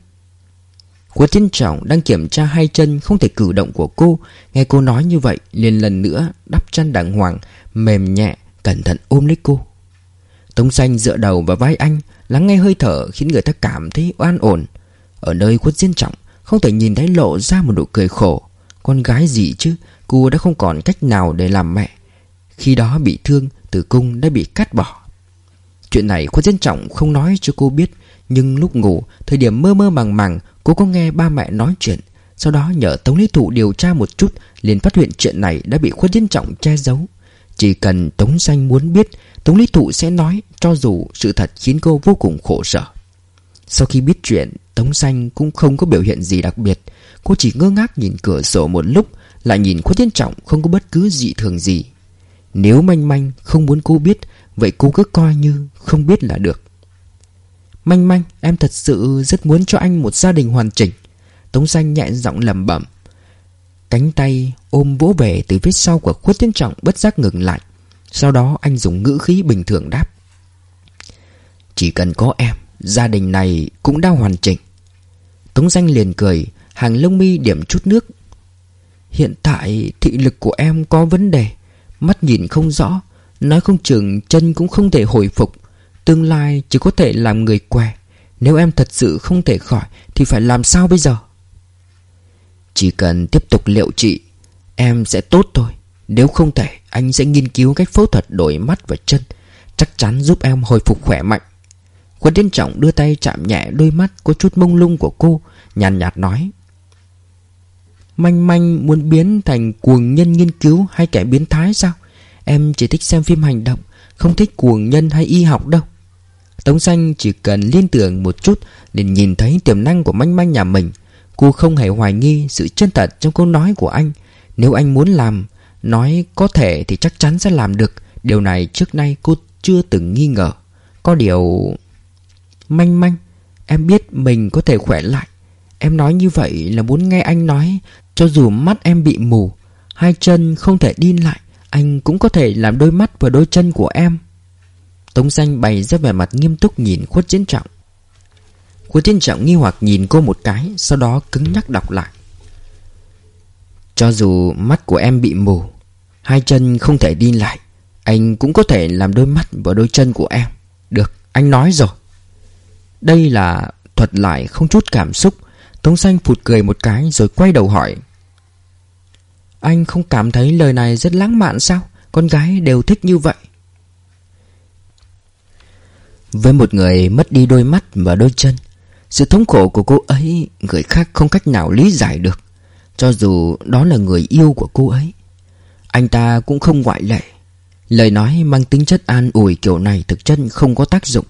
Speaker 1: Khuất diễn trọng đang kiểm tra hai chân Không thể cử động của cô. Nghe cô nói như vậy, liền lần nữa đắp chăn đàng hoàng, Mềm nhẹ, cẩn thận ôm lấy cô. Tống xanh dựa đầu vào vai anh, Lắng nghe hơi thở khiến người ta cảm thấy oan ổn. Ở nơi khuất Diên trọng, Không thể nhìn thấy lộ ra một nụ cười khổ. Con gái gì chứ? Cô đã không còn cách nào để làm mẹ. Khi đó bị thương, Tử cung đã bị cắt bỏ. Chuyện này khuất Diên trọng không nói cho cô biết, Nhưng lúc ngủ, Thời điểm mơ mơ màng màng Cô có nghe ba mẹ nói chuyện. Sau đó nhờ Tống Lý Thụ điều tra một chút, liền phát hiện chuyện này đã bị khuất diễn trọng che giấu. Chỉ cần Tống Xanh muốn biết, Tống Lý Thụ sẽ nói, Cho dù sự thật khiến cô vô cùng khổ sở. Sau khi biết chuyện, Tống Xanh cũng không có biểu hiện gì đặc biệt. Cô chỉ ngơ ngác nhìn cửa sổ một lúc, Lại nhìn khuất diễn trọng không có bất cứ dị thường gì. Nếu manh manh không muốn cô biết, Vậy cô cứ coi như không biết là được. Manh manh, Em thật sự rất muốn cho anh một gia đình hoàn chỉnh. Tống xanh nhẹ giọng lẩm bẩm. Cánh tay ôm vỗ về từ phía sau của khuất tiến trọng bất giác ngừng lại. Sau đó anh dùng ngữ khí bình thường đáp. Chỉ cần có em, Gia đình này cũng đã hoàn chỉnh. Tống danh liền cười, Hàng lông mi điểm chút nước. Hiện tại thị lực của em có vấn đề, Mắt nhìn không rõ, Nói không chừng chân cũng không thể hồi phục. Tương lai chỉ có thể làm người què. Nếu em thật sự không thể khỏi Thì phải làm sao bây giờ? Chỉ cần tiếp tục liệu trị Em sẽ tốt thôi. Nếu không thể Anh sẽ nghiên cứu cách phẫu thuật đổi mắt và chân. Chắc chắn giúp em hồi phục khỏe mạnh. Quân Tiến Trọng đưa tay chạm nhẹ đôi mắt Có chút mông lung của cô Nhàn nhạt, nhạt nói. Manh manh muốn biến thành cuồng nhân nghiên cứu Hay kẻ biến thái sao? Em chỉ thích xem phim hành động Không thích cuồng nhân hay y học đâu. Tống xanh chỉ cần liên tưởng một chút Để nhìn thấy tiềm năng của manh manh nhà mình. Cô không hề hoài nghi sự chân thật trong câu nói của anh. Nếu anh muốn làm, Nói có thể thì chắc chắn sẽ làm được. Điều này trước nay cô chưa từng nghi ngờ. Có điều... Manh manh, Em biết mình có thể khỏe lại. Em nói như vậy là muốn nghe anh nói, Cho dù mắt em bị mù, Hai chân không thể đi lại, Anh cũng có thể làm đôi mắt và đôi chân của em. Tống xanh bày ra vẻ mặt nghiêm túc nhìn khuất chiến trọng. Khuất chiến trọng nghi hoặc nhìn cô một cái Sau đó cứng nhắc đọc lại. Cho dù mắt của em bị mù Hai chân không thể đi lại Anh cũng có thể làm đôi mắt và đôi chân của em. Được, anh nói rồi. Đây là thuật lại không chút cảm xúc. Tống xanh phụt cười một cái rồi quay đầu hỏi. Anh không cảm thấy lời này rất lãng mạn sao? Con gái đều thích như vậy với một người mất đi đôi mắt và đôi chân, Sự thống khổ của cô ấy, Người khác không cách nào lý giải được. Cho dù đó là người yêu của cô ấy, Anh ta cũng không ngoại lệ. Lời nói mang tính chất an ủi kiểu này thực chất không có tác dụng.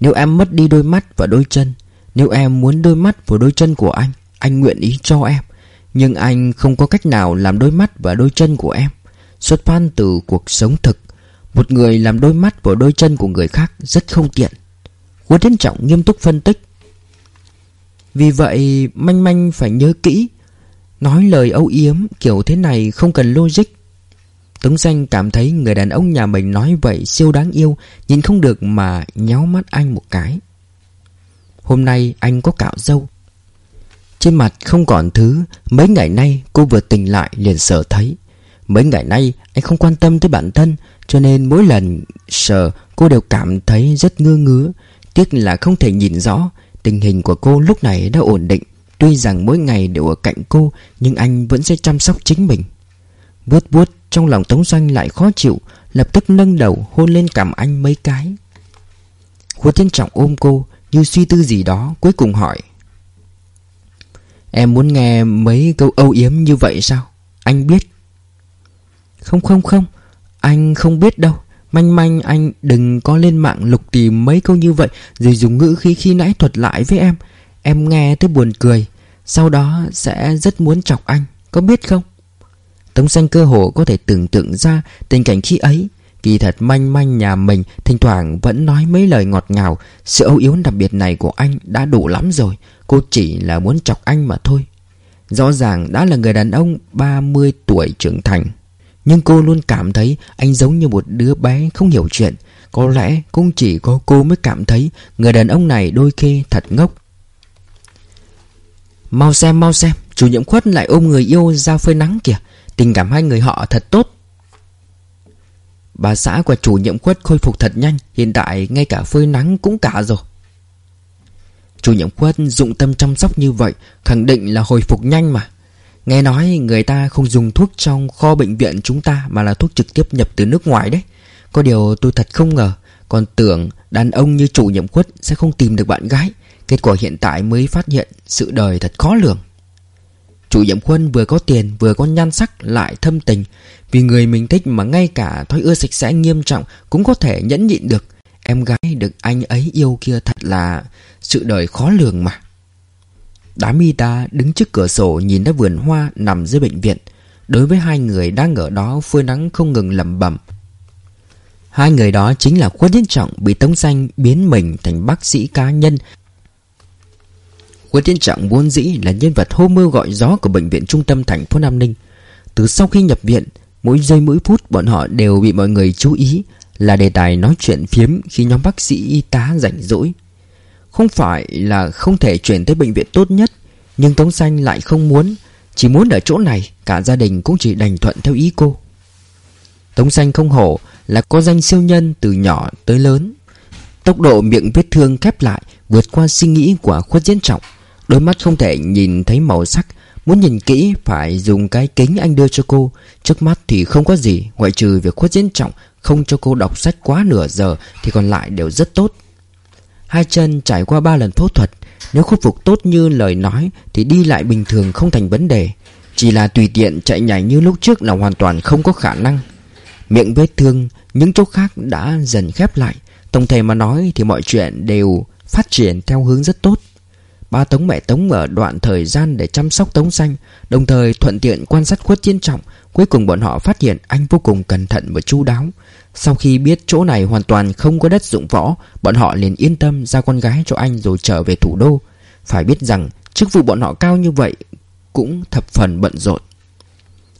Speaker 1: Nếu em mất đi đôi mắt và đôi chân, Nếu em muốn đôi mắt và đôi chân của anh Anh nguyện ý cho em. Nhưng anh không có cách nào làm đôi mắt và đôi chân của em. Xuất phát từ cuộc sống thực một người làm đôi mắt và đôi chân của người khác rất không tiện. Quân Tiến Trọng nghiêm túc phân tích. Vì vậy, manh manh phải nhớ kỹ, Nói lời âu yếm kiểu thế này không cần logic. Tống xanh cảm thấy người đàn ông nhà mình nói vậy siêu đáng yêu, Nhìn không được mà nhéo mắt anh một cái. Hôm nay anh có cạo dâu. Trên mặt không còn thứ, Mấy ngày nay cô vừa tỉnh lại liền sợ thấy. Mấy ngày nay anh không quan tâm tới bản thân cho nên mỗi lần sờ cô đều cảm thấy rất ngơ ngứa, Tiếc là không thể nhìn rõ. Tình hình của cô lúc này đã ổn định. Tuy rằng mỗi ngày đều ở cạnh cô, Nhưng anh vẫn sẽ chăm sóc chính mình. Vuốt vuốt, trong lòng Tống Xanh lại khó chịu, Lập tức nâng đầu hôn lên cằm anh mấy cái. Khuất Thiên Trọng ôm cô, Như suy tư gì đó, Cuối cùng hỏi. Em muốn nghe mấy câu âu yếm như vậy sao? Anh biết. Không không không. Anh không biết đâu. Manh manh anh đừng có lên mạng lục tìm mấy câu như vậy Rồi dùng ngữ khí khi nãy thuật lại với em. Em nghe tới buồn cười. Sau đó sẽ rất muốn chọc anh. Có biết không? Tống xanh cơ hồ có thể tưởng tượng ra Tình cảnh khi ấy. Kỳ thật manh manh nhà mình Thỉnh thoảng vẫn nói mấy lời ngọt ngào. Sự âu yếu đặc biệt này của anh đã đủ lắm rồi. Cô chỉ là muốn chọc anh mà thôi. Rõ ràng đã là người đàn ông 30 tuổi trưởng thành. Nhưng cô luôn cảm thấy Anh giống như một đứa bé không hiểu chuyện. Có lẽ cũng chỉ có cô mới cảm thấy Người đàn ông này đôi khi thật ngốc. Mau xem mau xem, Chủ nhiệm khuất lại ôm người yêu ra phơi nắng kìa. Tình cảm hai người họ thật tốt. Bà xã của chủ nhiệm khuất khôi phục thật nhanh, Hiện tại ngay cả phơi nắng cũng cả rồi. Chủ nhiệm khuất dụng tâm chăm sóc như vậy, Khẳng định là hồi phục nhanh mà. Nghe nói người ta không dùng thuốc trong kho bệnh viện chúng ta Mà là thuốc trực tiếp nhập từ nước ngoài đấy. Có điều tôi thật không ngờ, Còn tưởng đàn ông như chủ nhiệm quất sẽ không tìm được bạn gái. Kết quả hiện tại mới phát hiện sự đời thật khó lường. Chủ nhiệm quân vừa có tiền, vừa có nhan sắc, lại thâm tình. Vì người mình thích mà ngay cả thói ưa sạch sẽ nghiêm trọng cũng có thể nhẫn nhịn được. Em gái được anh ấy yêu kia thật là sự đời khó lường mà. Đám y tá đứng trước cửa sổ nhìn ra vườn hoa nằm dưới bệnh viện Đối với hai người đang ở đó phơi nắng không ngừng lẩm bẩm Hai người đó chính là Khuất Thiên Trọng bị Tống Xanh biến mình thành bác sĩ cá nhân Khuất Tiến Trọng vốn dĩ là nhân vật hô mưa gọi gió của bệnh viện trung tâm thành phố Nam Ninh. Từ sau khi nhập viện, mỗi giây mỗi phút bọn họ đều bị mọi người chú ý là đề tài nói chuyện phiếm khi nhóm bác sĩ y tá rảnh rỗi. Không phải là không thể chuyển tới bệnh viện tốt nhất, nhưng Tống Xanh lại không muốn, chỉ muốn ở chỗ này, cả gia đình cũng chỉ đành thuận theo ý cô. Tống Xanh không hổ là có danh siêu nhân từ nhỏ tới lớn. Tốc độ miệng vết thương khép lại vượt qua suy nghĩ của khuất diễn trọng. Đôi mắt không thể nhìn thấy màu sắc Muốn nhìn kỹ phải dùng cái kính anh đưa cho cô Trước mắt thì không có gì Ngoại trừ việc khuất diễn trọng Không cho cô đọc sách quá nửa giờ Thì còn lại đều rất tốt Hai chân trải qua ba lần phẫu thuật, Nếu khôi phục tốt như lời nói Thì đi lại bình thường không thành vấn đề. Chỉ là tùy tiện chạy nhảy như lúc trước Là hoàn toàn không có khả năng. Miệng vết thương, Những chỗ khác đã dần khép lại. Tổng thể mà nói thì mọi chuyện đều phát triển theo hướng rất tốt. Ba Tống mẹ Tống mở đoạn thời gian để chăm sóc Tống Xanh, Đồng thời thuận tiện quan sát khuất chiến trọng. Cuối cùng bọn họ phát hiện anh vô cùng cẩn thận và chu đáo. Sau khi biết chỗ này hoàn toàn không có đất dụng võ, Bọn họ liền yên tâm ra con gái cho anh rồi trở về thủ đô. Phải biết rằng, chức vụ bọn họ cao như vậy Cũng thập phần bận rộn.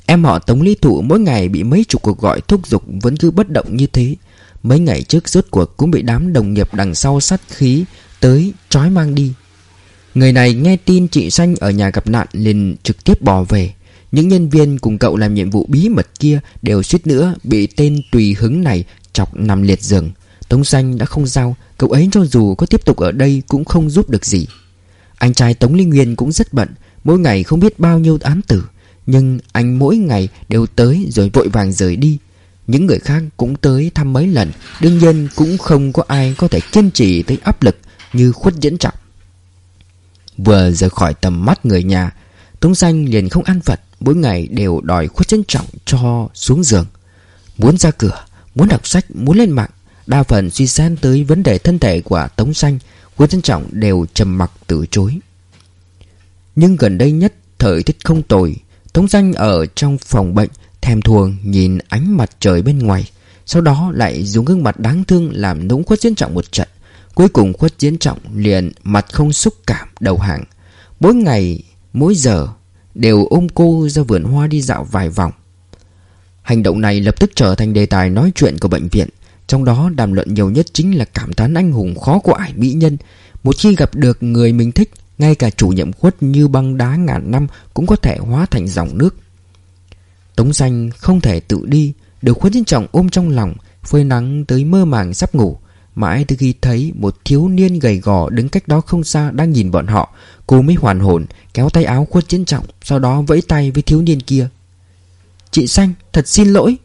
Speaker 1: Em họ Tống Lý Thụ mỗi ngày bị mấy chục cuộc gọi thúc giục vẫn cứ bất động như thế. Mấy ngày trước rốt cuộc cũng bị đám đồng nghiệp đằng sau sát khí tới trói mang đi. Người này nghe tin chị Xanh ở nhà gặp nạn liền trực tiếp bỏ về. Những nhân viên cùng cậu làm nhiệm vụ bí mật kia đều suýt nữa bị tên tùy hứng này chọc nằm liệt giường. Tống Xanh đã không giao Cậu ấy cho dù có tiếp tục ở đây cũng không giúp được gì. Anh trai Tống Linh Nguyên cũng rất bận, Mỗi ngày không biết bao nhiêu án tử, Nhưng anh mỗi ngày đều tới rồi vội vàng rời đi. Những người khác cũng tới thăm mấy lần, Đương nhiên cũng không có ai có thể kiên trì tới áp lực Như khuất diễn trọng. Vừa rời khỏi tầm mắt người nhà, Tống Xanh liền không ăn phật Mỗi ngày đều đòi khuất trân trọng cho xuống giường. Muốn ra cửa Muốn đọc sách Muốn lên mạng Đa phần suy xét tới vấn đề thân thể của Tống Xanh Khuất trân trọng đều trầm mặc từ chối. Nhưng gần đây nhất Thời tiết không tồi Tống Xanh ở trong phòng bệnh Thèm thuồng nhìn ánh mặt trời bên ngoài Sau đó lại dùng gương mặt đáng thương Làm nũng khuất trân trọng một trận. Cuối cùng khuất chiến trọng liền mặt không xúc cảm đầu hàng. Mỗi ngày, mỗi giờ Đều ôm cô ra vườn hoa đi dạo vài vòng. Hành động này lập tức trở thành đề tài nói chuyện của bệnh viện, Trong đó đàm luận nhiều nhất chính là cảm thán anh hùng khó của ải mỹ nhân. Một khi gặp được người mình thích, Ngay cả chủ nhiệm khuất như băng đá ngàn năm Cũng có thể hóa thành dòng nước. Tống xanh không thể tự đi, Được khuất chiến trọng ôm trong lòng, Phơi nắng tới mơ màng sắp ngủ. Mãi từ khi thấy một thiếu niên gầy gò đứng cách đó không xa đang nhìn bọn họ, Cô mới hoàn hồn, kéo tay áo khuất chiến trọng, Sau đó vẫy tay với thiếu niên kia. Chị Xanh, thật xin lỗi.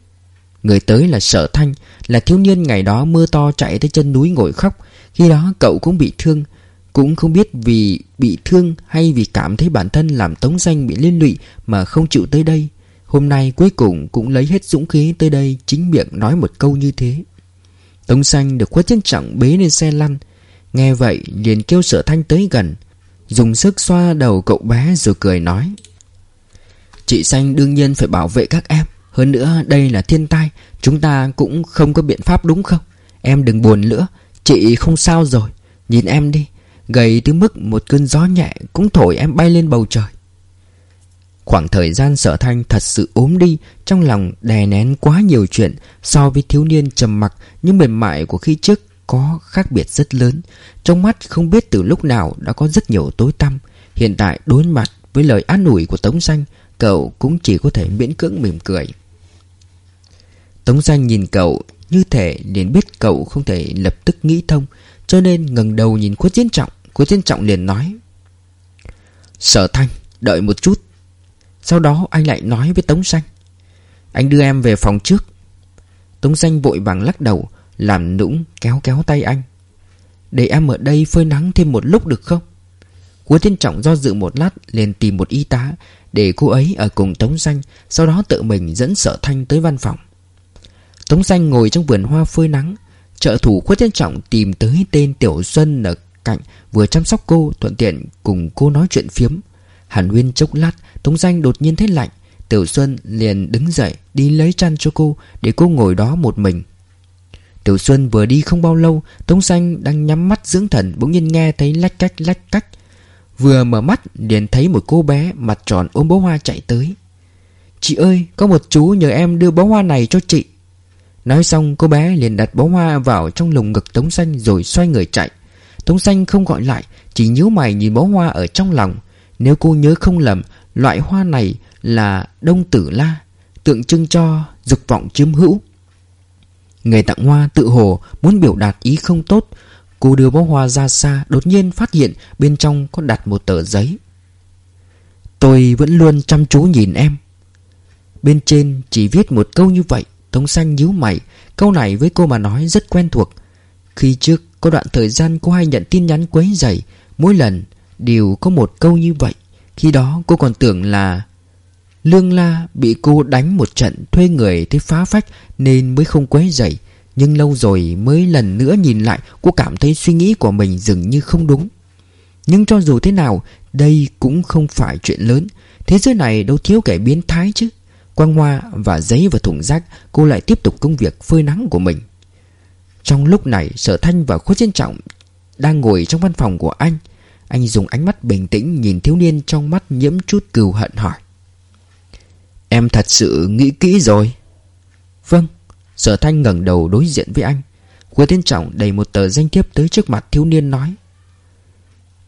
Speaker 1: Người tới là Sở Thanh, Là thiếu niên ngày đó mưa to chạy tới chân núi ngồi khóc. Khi đó cậu cũng bị thương, Cũng không biết vì bị thương Hay vì cảm thấy bản thân làm Tống Xanh bị liên lụy Mà không chịu tới đây. Hôm nay cuối cùng cũng lấy hết dũng khí tới đây Chính miệng nói một câu như thế. Tống Xanh được khuất trân trọng bế lên xe lăn. Nghe vậy, liền kêu sở thanh tới gần, Dùng sức xoa đầu cậu bé rồi cười nói, Chị Xanh đương nhiên phải bảo vệ các em. Hơn nữa, đây là thiên tai, Chúng ta cũng không có biện pháp đúng không? Em đừng buồn nữa, Chị không sao rồi. Nhìn em đi, Gầy tới mức một cơn gió nhẹ Cũng thổi em bay lên bầu trời. Khoảng thời gian sở thanh thật sự ốm đi, Trong lòng đè nén quá nhiều chuyện So với thiếu niên trầm mặc, Nhưng mềm mại của khi trước có khác biệt rất lớn. Trong mắt không biết từ lúc nào đã có rất nhiều tối tăm. Hiện tại đối mặt với lời an ủi của Tống Xanh, Cậu cũng chỉ có thể miễn cưỡng mỉm cười. Tống Xanh nhìn cậu như thể liền biết cậu không thể lập tức nghĩ thông, Cho nên ngẩng đầu nhìn Khuất Chiến Trọng. Khuất Chiến Trọng liền nói Sở Thanh, đợi một chút. Sau đó anh lại nói với Tống Xanh. Anh đưa em về phòng trước. Tống Xanh vội vàng lắc đầu, làm nũng kéo kéo tay anh. Để em ở đây phơi nắng thêm một lúc được không? Cuối Thiên Trọng do dự một lát, liền tìm một y tá Để cô ấy ở cùng Tống Xanh, Sau đó tự mình dẫn Sở Thanh tới văn phòng. Tống Xanh ngồi trong vườn hoa phơi nắng, Trợ thủ khuất Thiên Trọng tìm tới tên Tiểu Xuân ở cạnh, Vừa chăm sóc cô, thuận tiện cùng cô nói chuyện phiếm. Hàn Nguyên chốc lát Tống Xanh đột nhiên thấy lạnh. Tiểu Xuân liền đứng dậy, đi lấy chăn cho cô, Để cô ngồi đó một mình. Tiểu Xuân vừa đi không bao lâu, Tống Xanh đang nhắm mắt dưỡng thần, Bỗng nhiên nghe thấy lách cách lách cách. Vừa mở mắt, liền thấy một cô bé Mặt tròn ôm bó hoa chạy tới. Chị ơi, có một chú nhờ em đưa bó hoa này cho chị. Nói xong, cô bé liền đặt bó hoa vào trong lồng ngực Tống Xanh Rồi xoay người chạy. Tống Xanh không gọi lại, Chỉ nhíu mày nhìn bó hoa ở trong lòng. Nếu cô nhớ không lầm Loại hoa này là đông tử la, Tượng trưng cho dục vọng chiếm hữu. Người tặng hoa tự hồ muốn biểu đạt ý không tốt, Cô đưa bó hoa ra xa Đột nhiên phát hiện bên trong có đặt một tờ giấy. Tôi vẫn luôn chăm chú nhìn em. Bên trên chỉ viết một câu như vậy, Tống xanh nhíu mày. Câu này với cô mà nói rất quen thuộc. Khi trước có đoạn thời gian cô hay nhận tin nhắn quấy dày Mỗi lần đều có một câu như vậy. Khi đó cô còn tưởng là Lương La bị cô đánh một trận thuê người tới phá phách nên mới không quấy dậy. Nhưng lâu rồi mới lần nữa nhìn lại, cô cảm thấy suy nghĩ của mình dường như không đúng. Nhưng cho dù thế nào, đây cũng không phải chuyện lớn. Thế giới này đâu thiếu kẻ biến thái chứ. Quang hoa và giấy và thùng rác, cô lại tiếp tục công việc phơi nắng của mình. Trong lúc này, sở thanh và khuất trân trọng đang ngồi trong văn phòng của anh. Anh dùng ánh mắt bình tĩnh nhìn thiếu niên trong mắt nhiễm chút cừu hận hỏi. Em thật sự nghĩ kỹ rồi? Vâng Sở Thanh ngẩng đầu đối diện với anh. Quế Thiên Trọng đầy một tờ danh thiếp tới trước mặt thiếu niên nói.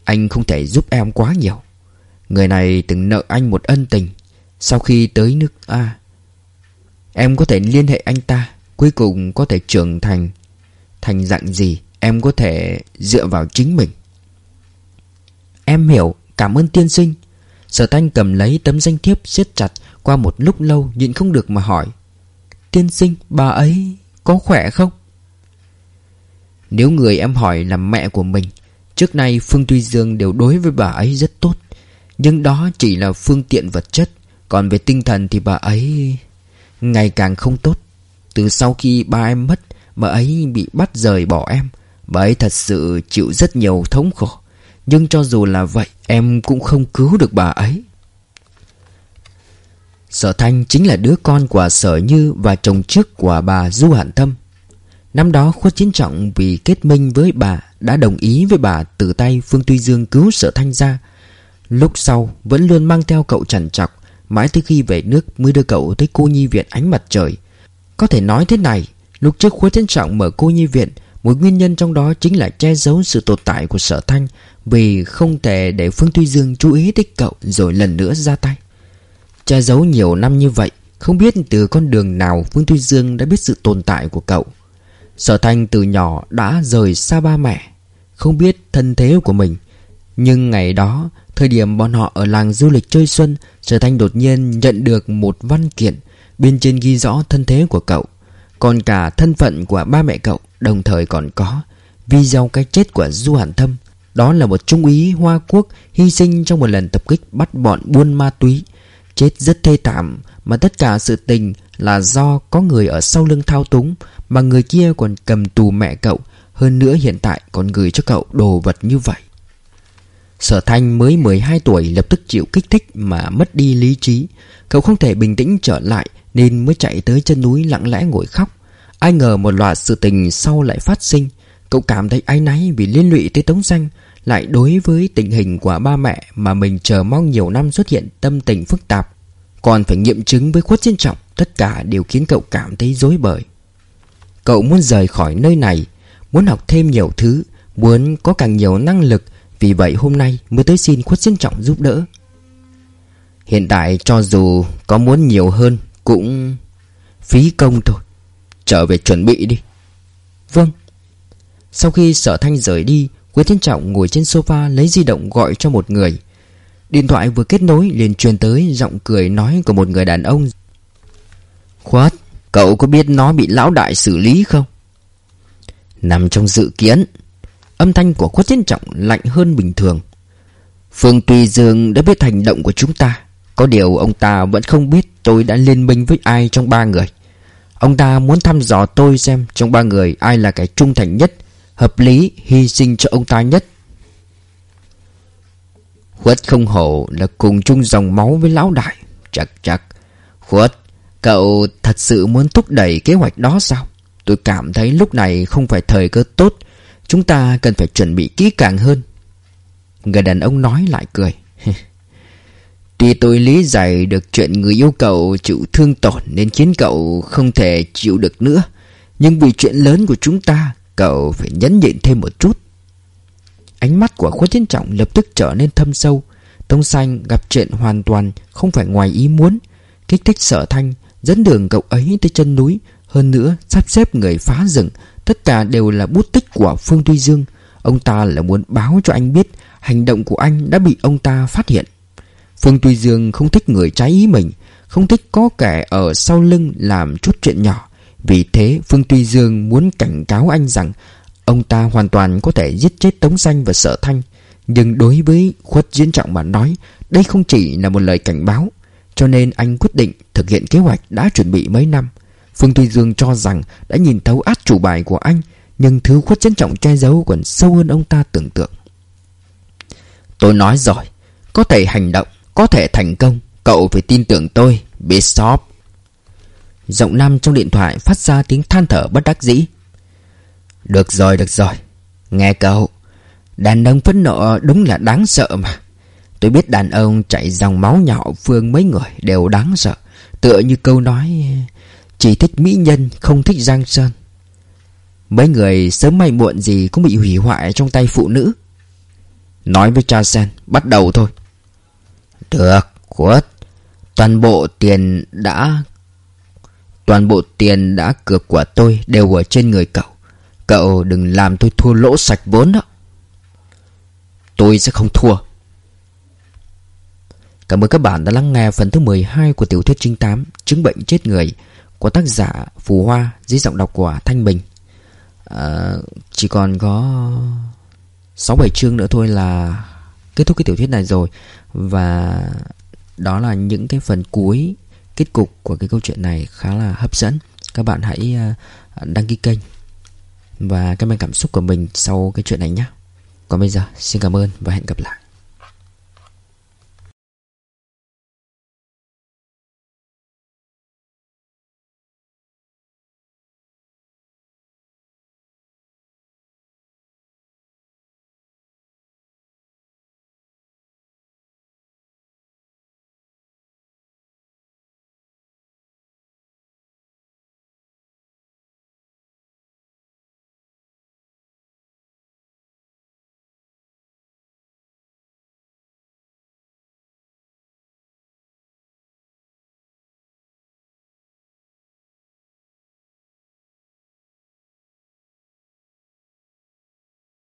Speaker 1: Anh không thể giúp em quá nhiều. Người này từng nợ anh một ân tình. Sau khi tới nước A, Em có thể liên hệ anh ta. Cuối cùng có thể trưởng thành. Thành dạng gì, Em có thể dựa vào chính mình. Em hiểu, Cảm ơn tiên sinh. Sở Thanh cầm lấy tấm danh thiếp siết chặt, qua một lúc lâu nhịn không được mà hỏi, Tiên sinh, bà ấy có khỏe không? Nếu người em hỏi là mẹ của mình, Trước nay Phương Tuy Dương đều đối với bà ấy rất tốt, Nhưng đó chỉ là phương tiện vật chất, Còn về tinh thần thì bà ấy Ngày càng không tốt. Từ sau khi ba em mất, Bà ấy bị bắt rời bỏ em, Bà ấy thật sự chịu rất nhiều thống khổ. Nhưng cho dù là vậy Em cũng không cứu được bà ấy Sở Thanh chính là đứa con của Sở Như và chồng trước của bà Du Hạn Thâm. Năm đó Khuất Chiến Trọng vì kết minh với bà đã đồng ý với bà từ tay Phương Tuy Dương cứu Sở Thanh ra. Lúc sau vẫn luôn mang theo cậu chằn chọc, mãi tới khi về nước mới đưa cậu tới cô nhi viện ánh mặt trời. Có thể nói thế này, lúc trước Khuất Chiến Trọng mở cô nhi viện, một nguyên nhân trong đó chính là che giấu sự tồn tại của Sở Thanh vì không thể để Phương Tuy Dương chú ý tới cậu rồi lần nữa ra tay. Che giấu nhiều năm như vậy, Không biết từ con đường nào Phương Tuy Dương đã biết sự tồn tại của cậu. Sở Thanh từ nhỏ đã rời xa ba mẹ, Không biết thân thế của mình. Nhưng ngày đó, Thời điểm bọn họ ở làng du lịch chơi xuân, Sở Thanh đột nhiên nhận được một văn kiện, Bên trên ghi rõ thân thế của cậu. Còn cả thân phận của ba mẹ cậu Đồng thời còn có Video cái chết của Du Hàn Thâm. Đó là một trung úy Hoa Quốc Hy sinh trong một lần tập kích bắt bọn buôn ma túy. Chết rất thê thảm, Mà tất cả sự tình là do có người ở sau lưng thao túng, Mà người kia còn cầm tù mẹ cậu. Hơn nữa hiện tại còn gửi cho cậu đồ vật như vậy. Sở Thanh mới 12 tuổi lập tức chịu kích thích mà mất đi lý trí. Cậu không thể bình tĩnh trở lại Nên mới chạy tới chân núi lặng lẽ ngồi khóc. Ai ngờ một loạt sự tình sau lại phát sinh. Cậu cảm thấy áy náy vì liên lụy tới Tống Danh, Lại đối với tình hình của ba mẹ Mà mình chờ mong nhiều năm xuất hiện tâm tình phức tạp. Còn phải nghiệm chứng với khuất chiến trọng, Tất cả đều khiến cậu cảm thấy dối bời. Cậu muốn rời khỏi nơi này, Muốn học thêm nhiều thứ, Muốn có càng nhiều năng lực, Vì vậy hôm nay mới tới xin khuất chiến trọng giúp đỡ. Hiện tại cho dù có muốn nhiều hơn Cũng phí công thôi. Trở về chuẩn bị đi. Vâng. Sau khi sở thanh rời đi quế Thiên Trọng ngồi trên sofa lấy di động gọi cho một người. Điện thoại vừa kết nối liền truyền tới giọng cười nói của một người đàn ông. Khuất Cậu có biết nó bị lão đại xử lý không? Nằm trong dự kiến. Âm thanh của Khuất Thiên Trọng lạnh hơn bình thường. Phương Tùy Dương đã biết hành động của chúng ta. Có điều ông ta vẫn không biết tôi đã liên minh với ai trong ba người. Ông ta muốn thăm dò tôi xem trong ba người ai là cái trung thành nhất. Hợp lý hy sinh cho ông ta nhất. Khuất không hổ là cùng chung dòng máu với lão đại. Chắc chắc Khuất, Cậu thật sự muốn thúc đẩy kế hoạch đó sao? Tôi cảm thấy lúc này không phải thời cơ tốt. Chúng ta cần phải chuẩn bị kỹ càng hơn. Người đàn ông nói lại cười. Tuy tôi lý giải được chuyện người yêu cậu chịu thương tổn Nên khiến cậu không thể chịu được nữa, Nhưng vì chuyện lớn của chúng ta Cậu phải nhấn nhịn thêm một chút. Ánh mắt của Khuất Chiến Trọng lập tức trở nên thâm sâu. Tông Xanh gặp chuyện hoàn toàn không phải ngoài ý muốn. Kích thích sở thanh, Dẫn đường cậu ấy tới chân núi. Hơn nữa, sắp xếp người phá rừng, Tất cả đều là bút tích của Phương Tuy Dương. Ông ta là muốn báo cho anh biết Hành động của anh đã bị ông ta phát hiện. Phương Tuy Dương không thích người trái ý mình, Không thích có kẻ ở sau lưng làm chút chuyện nhỏ. Vì thế, Phương Tuy Dương muốn cảnh cáo anh rằng Ông ta hoàn toàn có thể giết chết Tống Xanh và Sở Thanh. Nhưng đối với Khuất Diễn Trọng mà nói, Đây không chỉ là một lời cảnh báo, Cho nên anh quyết định thực hiện kế hoạch đã chuẩn bị mấy năm. Phương Tuy Dương cho rằng đã nhìn thấu át chủ bài của anh, Nhưng thứ Khuất Diễn Trọng che giấu còn sâu hơn ông ta tưởng tượng. Tôi nói rồi, Có thể hành động, Có thể thành công, Cậu phải tin tưởng tôi, Bishop. Giọng nam trong điện thoại phát ra tiếng than thở bất đắc dĩ. Được rồi được rồi. Nghe cậu. Đàn ông phẫn nộ đúng là đáng sợ mà. Tôi biết đàn ông chạy dòng máu nhỏ phương mấy người đều đáng sợ. Tựa như câu nói, Chỉ thích mỹ nhân, không thích giang sơn. Mấy người sớm may muộn gì cũng bị hủy hoại trong tay phụ nữ. Nói với cha sen, Bắt đầu thôi. Được khuất Toàn bộ tiền đã Toàn bộ tiền đã cược của tôi Đều ở trên người cậu. Cậu đừng làm tôi thua lỗ sạch vốn đó. Tôi sẽ không thua. Cảm ơn các bạn đã lắng nghe phần thứ 12 của tiểu thuyết trinh tám Chứng bệnh chết người của tác giả Phù Hoa dưới giọng đọc của Thanh Bình. À, Chỉ còn có 6-7 chương nữa thôi là kết thúc cái tiểu thuyết này rồi. Và đó là những cái phần cuối kết cục của cái câu chuyện này khá là hấp dẫn. Các bạn hãy ờ, đăng ký kênh và comment cảm xúc của mình sau cái chuyện này nhé. Còn bây giờ, xin cảm ơn và hẹn gặp lại.